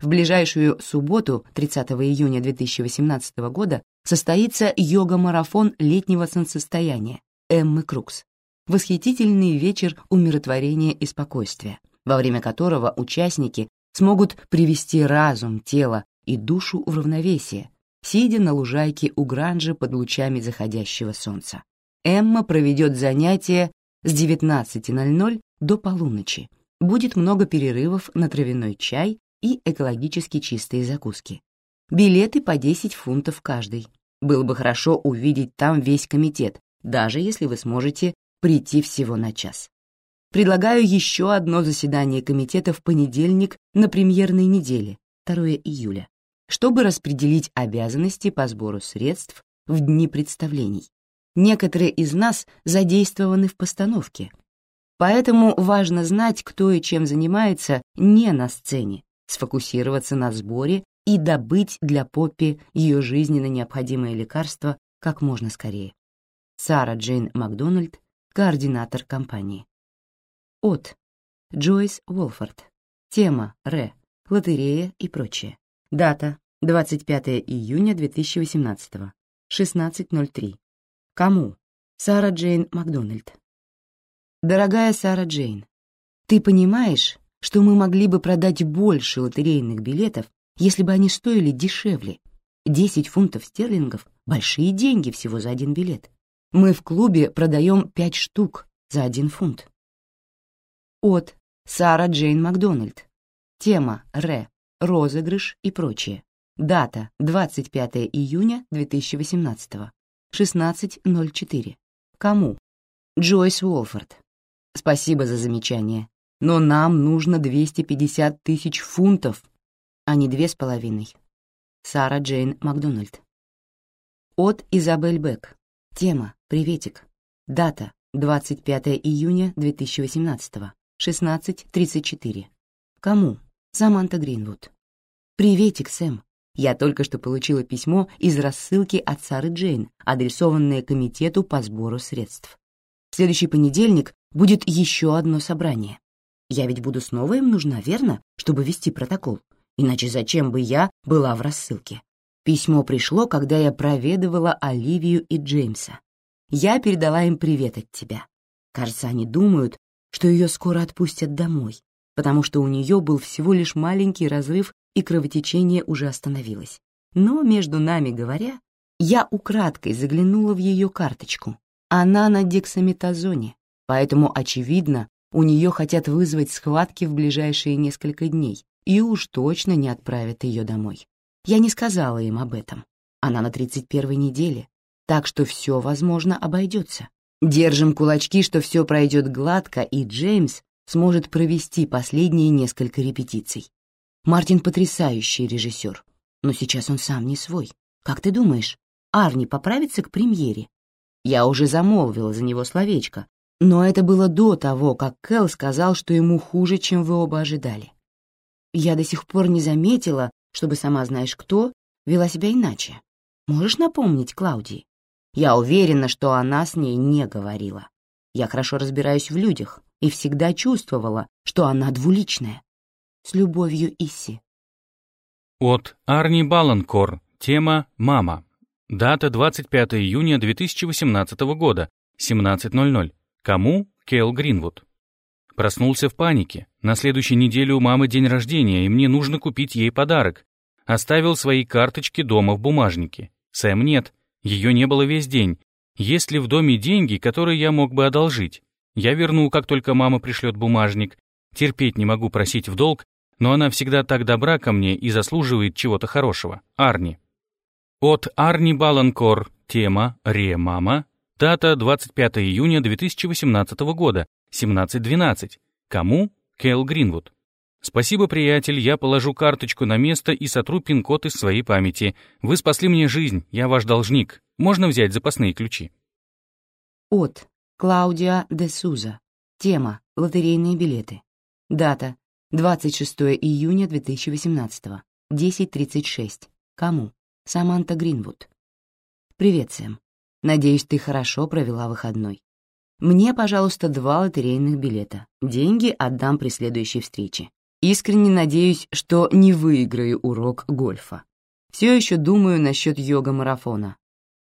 В ближайшую субботу, 30 июня 2018 года, состоится йога-марафон летнего солнцестояния Эммы Крукс. Восхитительный вечер умиротворения и спокойствия, во время которого участники смогут привести разум, тело и душу в равновесие, сидя на лужайке у Гранжа под лучами заходящего солнца. Эмма проведет занятия с 19.00 до полуночи, будет много перерывов на травяной чай и экологически чистые закуски. Билеты по 10 фунтов каждый. Было бы хорошо увидеть там весь комитет, даже если вы сможете прийти всего на час. Предлагаю еще одно заседание комитета в понедельник на премьерной неделе, 2 июля, чтобы распределить обязанности по сбору средств в дни представлений. Некоторые из нас задействованы в постановке, Поэтому важно знать, кто и чем занимается не на сцене, сфокусироваться на сборе и добыть для Поппи ее жизненно необходимое лекарство как можно скорее. Сара Джейн Макдональд, координатор компании. От. Джойс Уолфорд. Тема Р. Лотерея и прочее. Дата 25 июня 2018. 16.03. Кому? Сара Джейн Макдональд. Дорогая Сара Джейн, ты понимаешь, что мы могли бы продать больше лотерейных билетов, если бы они стоили дешевле? 10 фунтов стерлингов — большие деньги всего за один билет. Мы в клубе продаем 5 штук за один фунт. От Сара Джейн Макдональд. Тема Р. Розыгрыш и прочее. Дата 25 июня 2018. 16.04. Кому? Джойс Уолфорд. Спасибо за замечание, но нам нужно 250 тысяч фунтов, а не две с половиной. Сара Джейн Макдональд. От Изабель Бек. Тема «Приветик». Дата 25 июня 2018. 16.34. Кому? Саманта Гринвуд. «Приветик, Сэм. Я только что получила письмо из рассылки от Сары Джейн, адресованное комитету по сбору средств. В следующий понедельник будет еще одно собрание. Я ведь буду снова им нужна, верно, чтобы вести протокол? Иначе зачем бы я была в рассылке? Письмо пришло, когда я проведывала Оливию и Джеймса. Я передала им привет от тебя. Кажется, они думают, что ее скоро отпустят домой, потому что у нее был всего лишь маленький разрыв и кровотечение уже остановилось. Но, между нами говоря, я украдкой заглянула в ее карточку. Она на дексаметазоне, поэтому, очевидно, у нее хотят вызвать схватки в ближайшие несколько дней и уж точно не отправят ее домой. Я не сказала им об этом. Она на 31-й неделе, так что все, возможно, обойдется. Держим кулачки, что все пройдет гладко, и Джеймс сможет провести последние несколько репетиций. Мартин потрясающий режиссер, но сейчас он сам не свой. Как ты думаешь, Арни поправится к премьере? Я уже замолвила за него словечко, но это было до того, как Кэл сказал, что ему хуже, чем вы оба ожидали. Я до сих пор не заметила, чтобы сама знаешь кто вела себя иначе. Можешь напомнить Клаудии? Я уверена, что она с ней не говорила. Я хорошо разбираюсь в людях и всегда чувствовала, что она двуличная. С любовью, Исси. От Арни Баланкор. Тема «Мама». Дата 25 июня 2018 года, 17.00. Кому? Кейл Гринвуд. Проснулся в панике. На следующей неделе у мамы день рождения, и мне нужно купить ей подарок. Оставил свои карточки дома в бумажнике. Сэм нет. Ее не было весь день. Есть ли в доме деньги, которые я мог бы одолжить? Я верну, как только мама пришлет бумажник. Терпеть не могу просить в долг, но она всегда так добра ко мне и заслуживает чего-то хорошего. Арни. От Арни Баланкор. Тема «Ре, мама». Дата 25 июня 2018 года, 17.12. Кому? Кэл Гринвуд. Спасибо, приятель, я положу карточку на место и сотру пин-код из своей памяти. Вы спасли мне жизнь, я ваш должник. Можно взять запасные ключи. От Клаудиа де Суза. Тема «Лотерейные билеты». Дата 26 июня 2018. 10.36. Кому? Саманта Гринвуд. Привет, Сэм. Надеюсь, ты хорошо провела выходной. Мне, пожалуйста, два лотерейных билета. Деньги отдам при следующей встрече. Искренне надеюсь, что не выиграю урок гольфа. Все еще думаю насчет йога-марафона.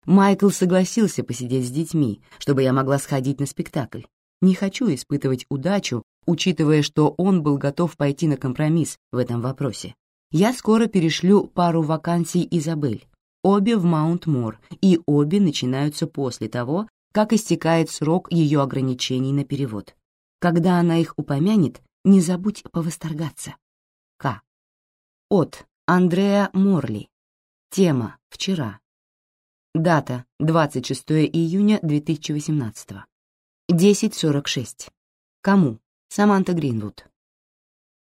Майкл согласился посидеть с детьми, чтобы я могла сходить на спектакль. Не хочу испытывать удачу, учитывая, что он был готов пойти на компромисс в этом вопросе. Я скоро перешлю пару вакансий Изабель. Обе в Маунт-Мор, и обе начинаются после того, как истекает срок ее ограничений на перевод. Когда она их упомянет, не забудь повосторгаться. К. От Андреа Морли. Тема «Вчера». Дата 26 июня 2018. 10.46. Кому? Саманта Гринвуд.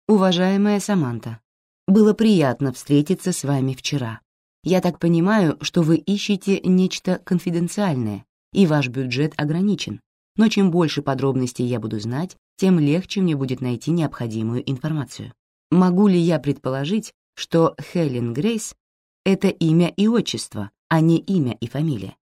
Уважаемая Саманта, было приятно встретиться с вами вчера. Я так понимаю, что вы ищете нечто конфиденциальное, и ваш бюджет ограничен. Но чем больше подробностей я буду знать, тем легче мне будет найти необходимую информацию. Могу ли я предположить, что Хелен Грейс — это имя и отчество, а не имя и фамилия?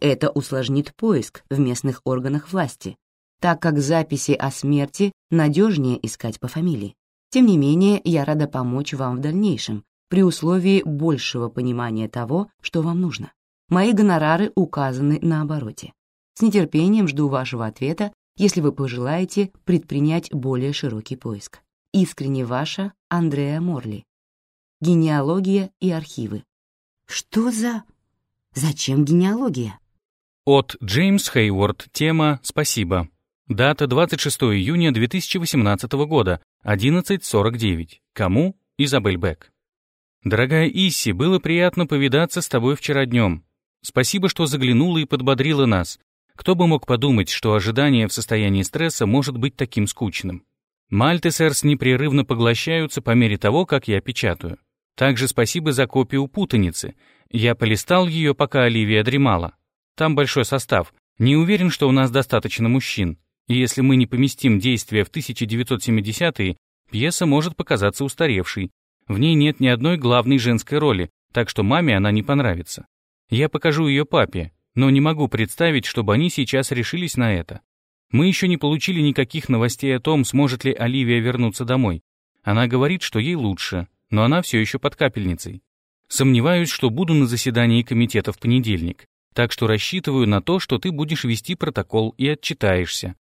Это усложнит поиск в местных органах власти, так как записи о смерти надежнее искать по фамилии. Тем не менее, я рада помочь вам в дальнейшем, при условии большего понимания того, что вам нужно. Мои гонорары указаны на обороте. С нетерпением жду вашего ответа если вы пожелаете предпринять более широкий поиск. Искренне ваша Андреа Морли. Генеалогия и архивы. Что за... Зачем генеалогия? От Джеймс Хейворд. Тема «Спасибо». Дата 26 июня 2018 года, 11.49. Кому? Изабель Бек. Дорогая Исси, было приятно повидаться с тобой вчера днем. Спасибо, что заглянула и подбодрила нас. Кто бы мог подумать, что ожидание в состоянии стресса может быть таким скучным? Мальтесерс непрерывно поглощаются по мере того, как я печатаю. Также спасибо за копию путаницы. Я полистал ее, пока Оливия дремала. Там большой состав. Не уверен, что у нас достаточно мужчин. И если мы не поместим действия в 1970-е, пьеса может показаться устаревшей. В ней нет ни одной главной женской роли, так что маме она не понравится. Я покажу ее папе, но не могу представить, чтобы они сейчас решились на это. Мы еще не получили никаких новостей о том, сможет ли Оливия вернуться домой. Она говорит, что ей лучше, но она все еще под капельницей. Сомневаюсь, что буду на заседании комитета в понедельник, так что рассчитываю на то, что ты будешь вести протокол и отчитаешься.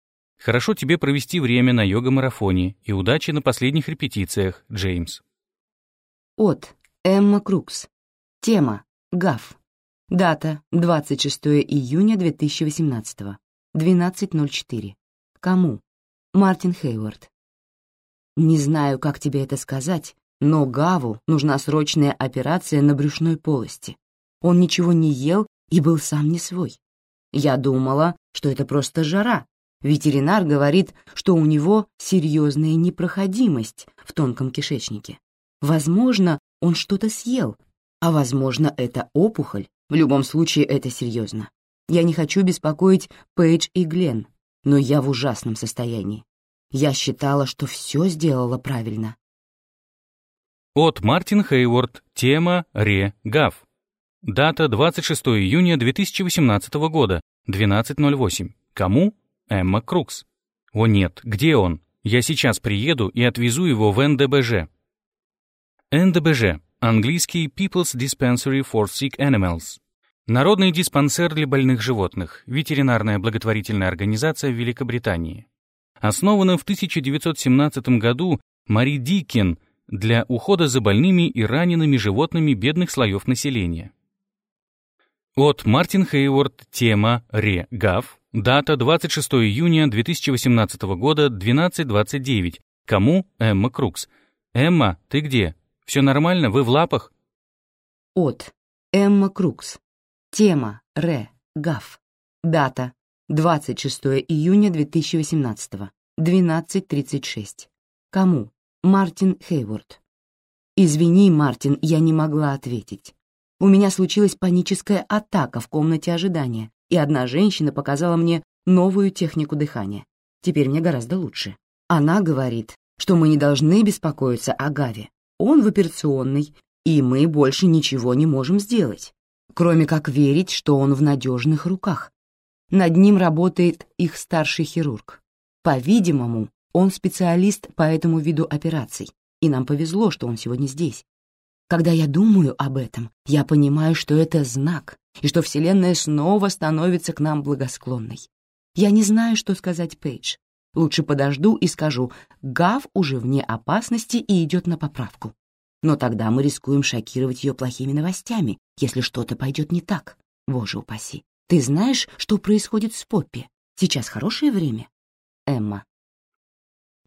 Хорошо тебе провести время на йога-марафоне и удачи на последних репетициях, Джеймс. От Эмма Крукс. Тема ГАФ. Дата 26 июня 2018. 12.04. Кому? Мартин Хейвард. Не знаю, как тебе это сказать, но Гаву нужна срочная операция на брюшной полости. Он ничего не ел и был сам не свой. Я думала, что это просто жара. Ветеринар говорит, что у него серьезная непроходимость в тонком кишечнике. Возможно, он что-то съел, а возможно, это опухоль в любом случае, это серьезно. Я не хочу беспокоить Пейдж и Глен, но я в ужасном состоянии. Я считала, что все сделала правильно. От Мартин Хейворд. Тема Ре Гав. Дата 26 июня 2018 года, 12.08. Кому? Эмма Крукс. О нет, где он? Я сейчас приеду и отвезу его в НДБЖ. НДБЖ Английский People's Dispensary for Sick Animals. Народный диспансер для больных животных. Ветеринарная благотворительная организация в Великобритании. основанном в 1917 году Мари Дикин для ухода за больными и ранеными животными бедных слоев населения. От Мартин Хейворд, тема Ре Гав, дата 26 июня 2018 года, 12.29. Кому? Эмма Крукс. Эмма, ты где? Все нормально? Вы в лапах? От Эмма Крукс. Тема Ре Гав. Дата 26 июня 2018. 12.36. Кому? Мартин Хейворд. Извини, Мартин, я не могла ответить. У меня случилась паническая атака в комнате ожидания, и одна женщина показала мне новую технику дыхания. Теперь мне гораздо лучше. Она говорит, что мы не должны беспокоиться о Гаве. Он в операционной, и мы больше ничего не можем сделать, кроме как верить, что он в надежных руках. Над ним работает их старший хирург. По-видимому, он специалист по этому виду операций, и нам повезло, что он сегодня здесь. Когда я думаю об этом, я понимаю, что это знак, и что Вселенная снова становится к нам благосклонной. Я не знаю, что сказать Пейдж. Лучше подожду и скажу, Гав уже вне опасности и идет на поправку. Но тогда мы рискуем шокировать ее плохими новостями, если что-то пойдет не так. Боже упаси. Ты знаешь, что происходит с Поппи? Сейчас хорошее время? Эмма.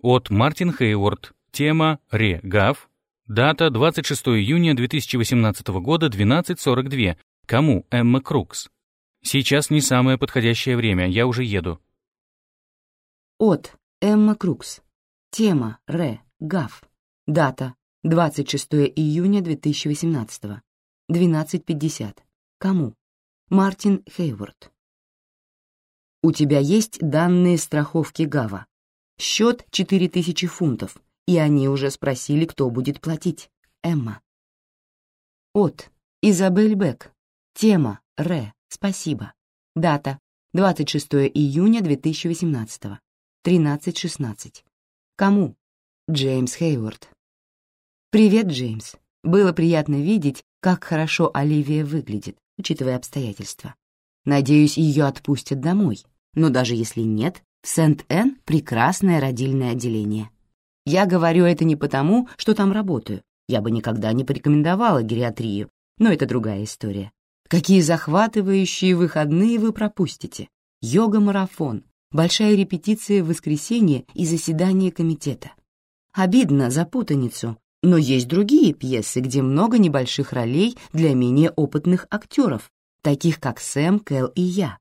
От Мартин Хейворд. Тема Ре Гав. Дата 26 июня 2018 года, 12.42. Кому? Эмма Крукс. Сейчас не самое подходящее время, я уже еду. От Эмма Крукс. Тема Ре Гав. Дата 26 июня 2018. 12.50. Кому? Мартин Хейворд. У тебя есть данные страховки Гава. Счет 4000 фунтов, и они уже спросили, кто будет платить. Эмма. От Изабель Бек. Тема Ре. Спасибо. Дата 26 июня 2018. 13.16. Кому? Джеймс Хейворд. Привет, Джеймс. Было приятно видеть, как хорошо Оливия выглядит, учитывая обстоятельства. Надеюсь, ее отпустят домой. Но даже если нет, в Сент-Энн прекрасное родильное отделение. Я говорю это не потому, что там работаю. Я бы никогда не порекомендовала гериатрию, но это другая история. Какие захватывающие выходные вы пропустите. Йога-марафон, большая репетиция в воскресенье и заседание комитета. Обидно за путаницу, но есть другие пьесы, где много небольших ролей для менее опытных актеров, таких как Сэм, Кэл и я.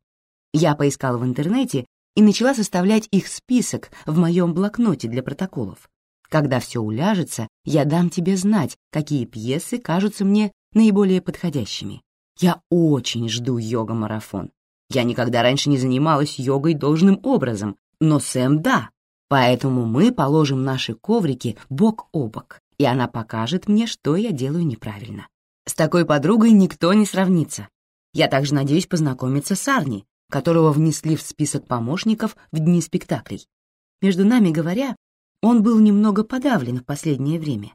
Я поискала в интернете и начала составлять их список в моем блокноте для протоколов. Когда все уляжется, я дам тебе знать, какие пьесы кажутся мне наиболее подходящими. Я очень жду йога-марафон. Я никогда раньше не занималась йогой должным образом, но Сэм — да. Поэтому мы положим наши коврики бок о бок, и она покажет мне, что я делаю неправильно. С такой подругой никто не сравнится. Я также надеюсь познакомиться с Арни, которого внесли в список помощников в дни спектаклей. Между нами говоря, он был немного подавлен в последнее время.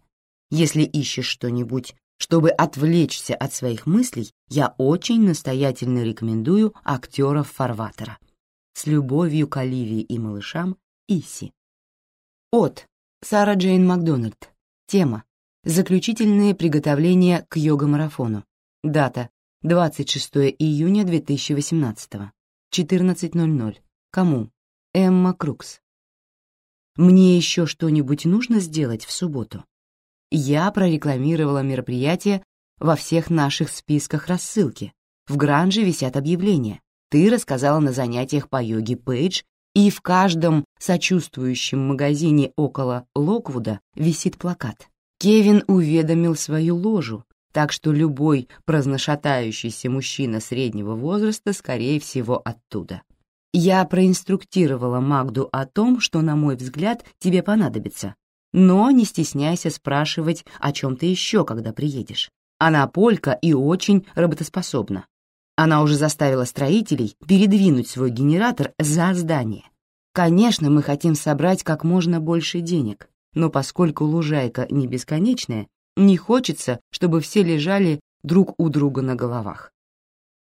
Если ищешь что-нибудь чтобы отвлечься от своих мыслей, я очень настоятельно рекомендую актеров Фарватера. С любовью к Оливии и малышам Иси. От Сара Джейн Макдональд. Тема. Заключительные приготовления к йога-марафону. Дата. 26 июня 2018. 14.00. Кому? Эмма Крукс. Мне еще что-нибудь нужно сделать в субботу? Я прорекламировала мероприятие во всех наших списках рассылки. В Гранже висят объявления. Ты рассказала на занятиях по йоге Пейдж, и в каждом сочувствующем магазине около Локвуда висит плакат. Кевин уведомил свою ложу, так что любой праздношатающийся мужчина среднего возраста, скорее всего, оттуда. Я проинструктировала Магду о том, что, на мой взгляд, тебе понадобится, но не стесняйся спрашивать о чем-то еще, когда приедешь. Она полька и очень работоспособна. Она уже заставила строителей передвинуть свой генератор за здание. Конечно, мы хотим собрать как можно больше денег, но поскольку лужайка не бесконечная, не хочется, чтобы все лежали друг у друга на головах.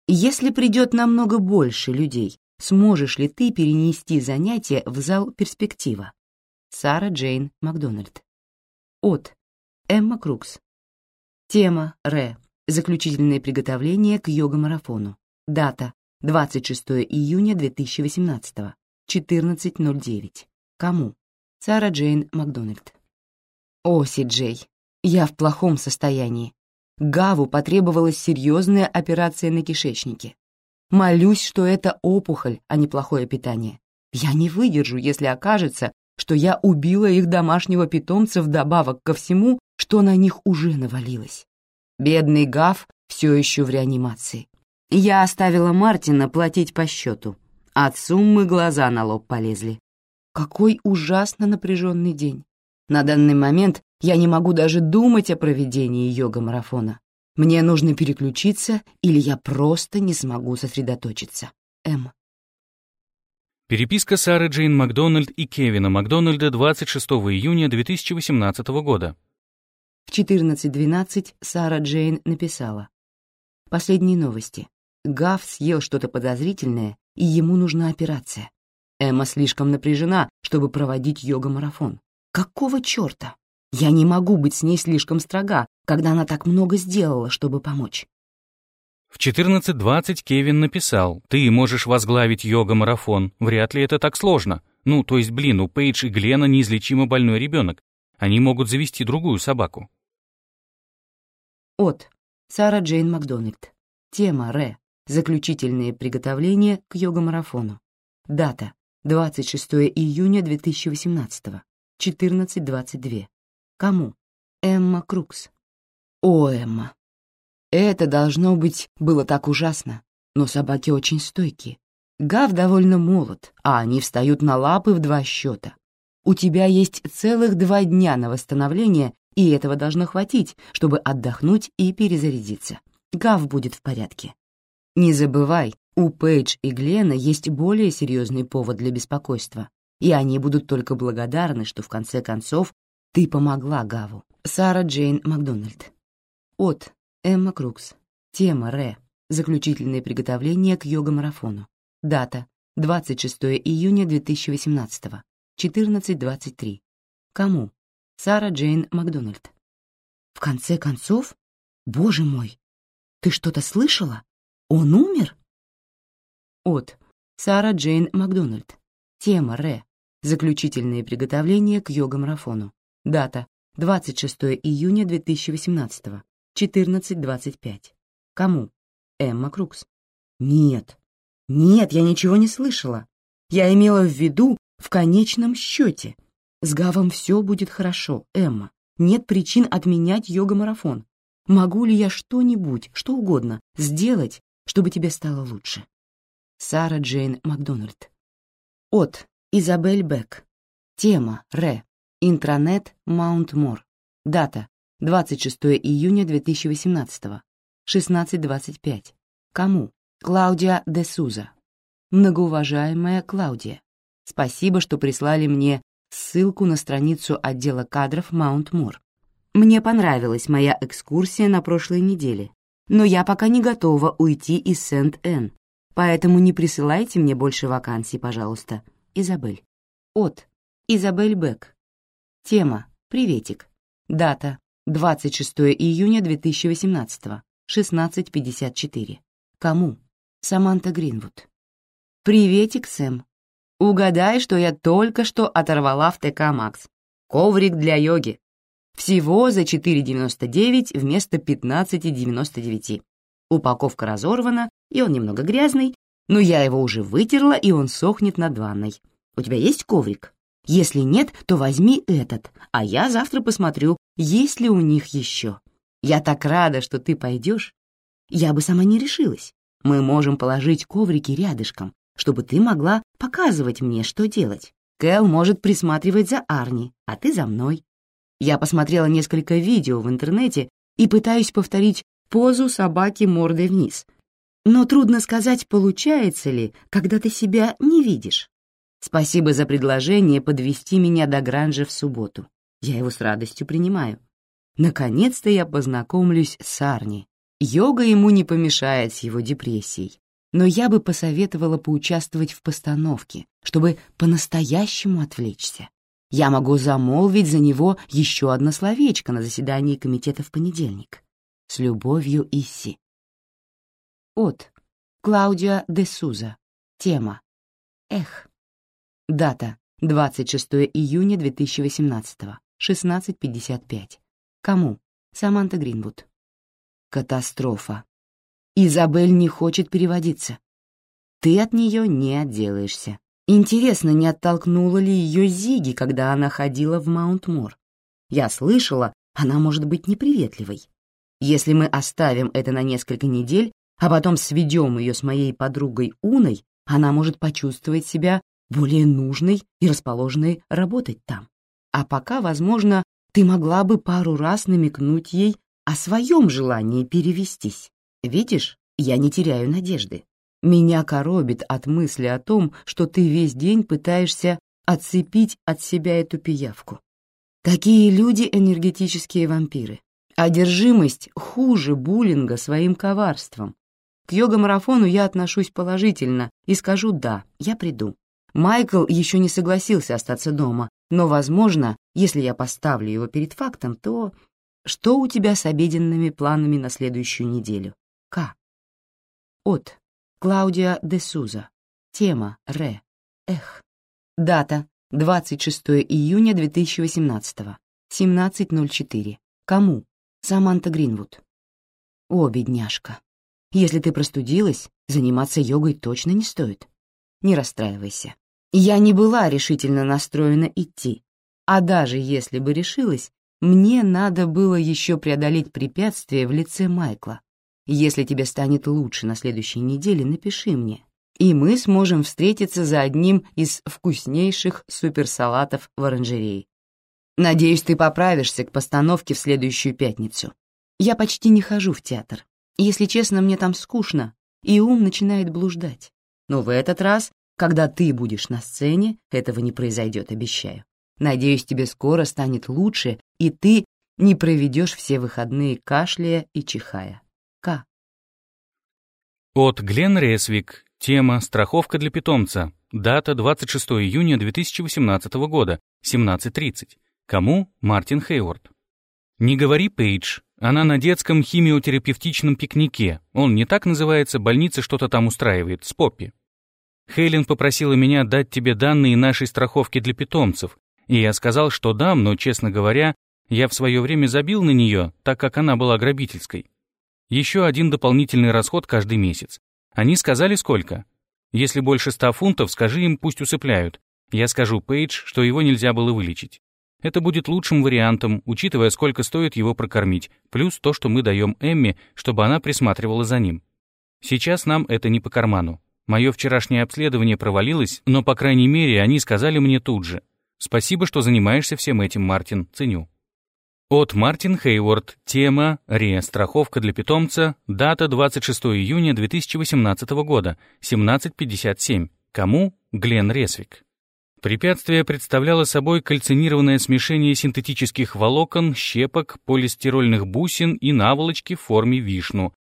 Если придет намного больше людей, сможешь ли ты перенести занятие в зал «Перспектива»? Сара Джейн Макдональд. От. Эмма Крукс. Тема Р. Заключительные приготовления к йога-марафону. Дата 26 июня 2018. 14.09. Кому? Сара Джейн Макдональд. О, Си Джей, я в плохом состоянии. Гаву потребовалась серьезная операция на кишечнике. Молюсь, что это опухоль, а не плохое питание. Я не выдержу, если окажется, что я убила их домашнего питомца вдобавок ко всему, что на них уже навалилось. Бедный Гав все еще в реанимации. Я оставила Мартина платить по счету. От суммы глаза на лоб полезли. Какой ужасно напряженный день. На данный момент я не могу даже думать о проведении йога-марафона. Мне нужно переключиться, или я просто не смогу сосредоточиться. М. Переписка Сары Джейн Макдональд и Кевина Макдональда 26 июня 2018 года. В 14.12 Сара Джейн написала. Последние новости. Гав съел что-то подозрительное, и ему нужна операция. Эмма слишком напряжена, чтобы проводить йога-марафон. Какого черта? Я не могу быть с ней слишком строга, когда она так много сделала, чтобы помочь. В 14.20 Кевин написал, «Ты можешь возглавить йога-марафон. Вряд ли это так сложно. Ну, то есть, блин, у Пейдж и Глена неизлечимо больной ребенок. Они могут завести другую собаку». От. Сара Джейн Макдональд. Тема Р. Заключительные приготовления к йога-марафону. Дата. 26 июня 2018. 14.22. Кому? Эмма Крукс. О, Эмма. Это, должно быть, было так ужасно, но собаки очень стойкие. Гав довольно молод, а они встают на лапы в два счета. У тебя есть целых два дня на восстановление, и этого должно хватить, чтобы отдохнуть и перезарядиться. Гав будет в порядке. Не забывай, у Пейдж и Глена есть более серьезный повод для беспокойства, и они будут только благодарны, что в конце концов ты помогла Гаву. Сара Джейн Макдональд. От Эмма Крукс. Тема Р. Заключительные приготовления к йога-марафону. Дата 26 июня 2018. 14.23. Кому? Сара Джейн Макдональд. В конце концов? Боже мой! Ты что-то слышала? Он умер? От Сара Джейн Макдональд. Тема Р. Заключительные приготовления к йога-марафону. Дата 26 июня 2018, 14.25. Кому? Эмма Крукс. Нет, нет, я ничего не слышала. Я имела в виду в конечном счете. С Гавом все будет хорошо, Эмма. Нет причин отменять йога-марафон. Могу ли я что-нибудь, что угодно, сделать, чтобы тебе стало лучше? Сара Джейн Макдональд. От Изабель Бек. Тема Ре. Интранет Маунт-Мор. Дата 26 июня 2018. 16.25. Кому? Клаудия де Суза. Многоуважаемая Клаудия, спасибо, что прислали мне ссылку на страницу отдела кадров Маунт-Мор. Мне понравилась моя экскурсия на прошлой неделе, но я пока не готова уйти из Сент-Энн, поэтому не присылайте мне больше вакансий, пожалуйста. Изабель. От. Изабель Бек. Тема «Приветик». Дата 26 июня 2018, 16.54. Кому? Саманта Гринвуд. «Приветик, Сэм. Угадай, что я только что оторвала в ТК Макс. Коврик для йоги. Всего за 4,99 вместо 15,99. Упаковка разорвана, и он немного грязный, но я его уже вытерла, и он сохнет над ванной. У тебя есть коврик? Если нет, то возьми этот, а я завтра посмотрю, есть ли у них еще. Я так рада, что ты пойдешь. Я бы сама не решилась. Мы можем положить коврики рядышком, чтобы ты могла показывать мне, что делать. Кэл может присматривать за Арни, а ты за мной. Я посмотрела несколько видео в интернете и пытаюсь повторить позу собаки мордой вниз. Но трудно сказать, получается ли, когда ты себя не видишь. Спасибо за предложение подвести меня до Гранжа в субботу. Я его с радостью принимаю. Наконец-то я познакомлюсь с Арни. Йога ему не помешает с его депрессией. но я бы посоветовала поучаствовать в постановке, чтобы по-настоящему отвлечься. Я могу замолвить за него еще одно словечко на заседании комитета в понедельник. С любовью, Исси. От. Клаудиа де Суза. Тема. Эх. Дата. 26 июня 2018. 16.55. Кому? Саманта Гринвуд. Катастрофа. Изабель не хочет переводиться. Ты от нее не отделаешься. Интересно, не оттолкнула ли ее Зиги, когда она ходила в Маунт-Мор? Я слышала, она может быть неприветливой. Если мы оставим это на несколько недель, а потом сведем ее с моей подругой Уной, она может почувствовать себя более нужной и расположенной работать там. А пока, возможно, ты могла бы пару раз намекнуть ей о своем желании перевестись. Видишь, я не теряю надежды. Меня коробит от мысли о том, что ты весь день пытаешься отцепить от себя эту пиявку. Такие люди — энергетические вампиры. Одержимость хуже буллинга своим коварством. К йога-марафону я отношусь положительно и скажу «да, я приду». Майкл еще не согласился остаться дома, но, возможно, если я поставлю его перед фактом, то... Что у тебя с обеденными планами на следующую неделю? К. От. Клаудия де Суза. Тема Ре. Эх. Дата 26 июня 2018. 17.04. Кому? Саманта Гринвуд. О, бедняжка. Если ты простудилась, заниматься йогой точно не стоит. Не расстраивайся. Я не была решительно настроена идти. А даже если бы решилась, мне надо было еще преодолеть препятствие в лице Майкла, если тебе станет лучше на следующей неделе, напиши мне, и мы сможем встретиться за одним из вкуснейших суперсалатов в оранжерее. Надеюсь, ты поправишься к постановке в следующую пятницу. Я почти не хожу в театр. Если честно, мне там скучно, и ум начинает блуждать. Но в этот раз, когда ты будешь на сцене, этого не произойдет, обещаю. Надеюсь, тебе скоро станет лучше, и ты не проведешь все выходные кашляя и чихая. К. От Глен Ресвик. Тема «Страховка для питомца». Дата 26 июня 2018 года, 17.30. Кому? Мартин Хейворд. Не говори, Пейдж. Она на детском химиотерапевтичном пикнике. Он не так называется, больница что-то там устраивает, с Поппи. Хейлен попросила меня дать тебе данные нашей страховки для питомцев, и я сказал, что дам, но, честно говоря, я в свое время забил на нее, так как она была грабительской. Еще один дополнительный расход каждый месяц. Они сказали сколько? Если больше ста фунтов, скажи им, пусть усыпляют. Я скажу Пейдж, что его нельзя было вылечить. Это будет лучшим вариантом, учитывая, сколько стоит его прокормить, плюс то, что мы даем Эмми, чтобы она присматривала за ним. Сейчас нам это не по карману. Мое вчерашнее обследование провалилось, но, по крайней мере, они сказали мне тут же. Спасибо, что занимаешься всем этим, Мартин, ценю. От Мартин Хейворд. Тема «Ре. Страховка для питомца». Дата 26 июня 2018 года. 17.57. Кому? Глен Ресвик. Препятствие представляло собой кальцинированное смешение синтетических волокон, щепок, полистирольных бусин и наволочки в форме вишну.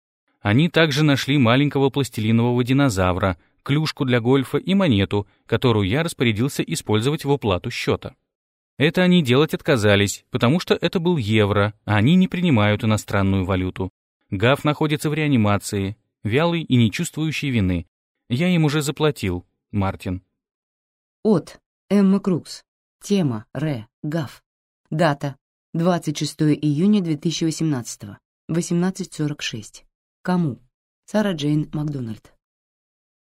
Они также нашли маленького пластилинового динозавра, клюшку для гольфа и монету, которую я распорядился использовать в уплату счета. Это они делать отказались, потому что это был евро, а они не принимают иностранную валюту. Гав находится в реанимации, вялый и не чувствующий вины. Я им уже заплатил, Мартин. От Эмма Крукс. Тема Ре. Гав. Дата 26 июня 2018. 18.46. Кому? Сара Джейн Макдональд.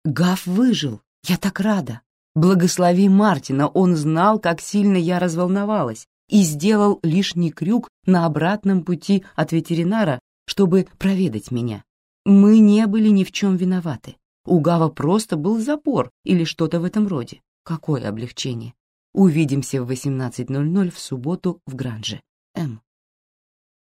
Гав выжил. Я так рада. Благослови Мартина, он знал, как сильно я разволновалась, и сделал лишний крюк на обратном пути от ветеринара, чтобы проведать меня. Мы не были ни в чем виноваты. У Гава просто был запор или что-то в этом роде. Какое облегчение. Увидимся в 18.00 в субботу в Гранже. М.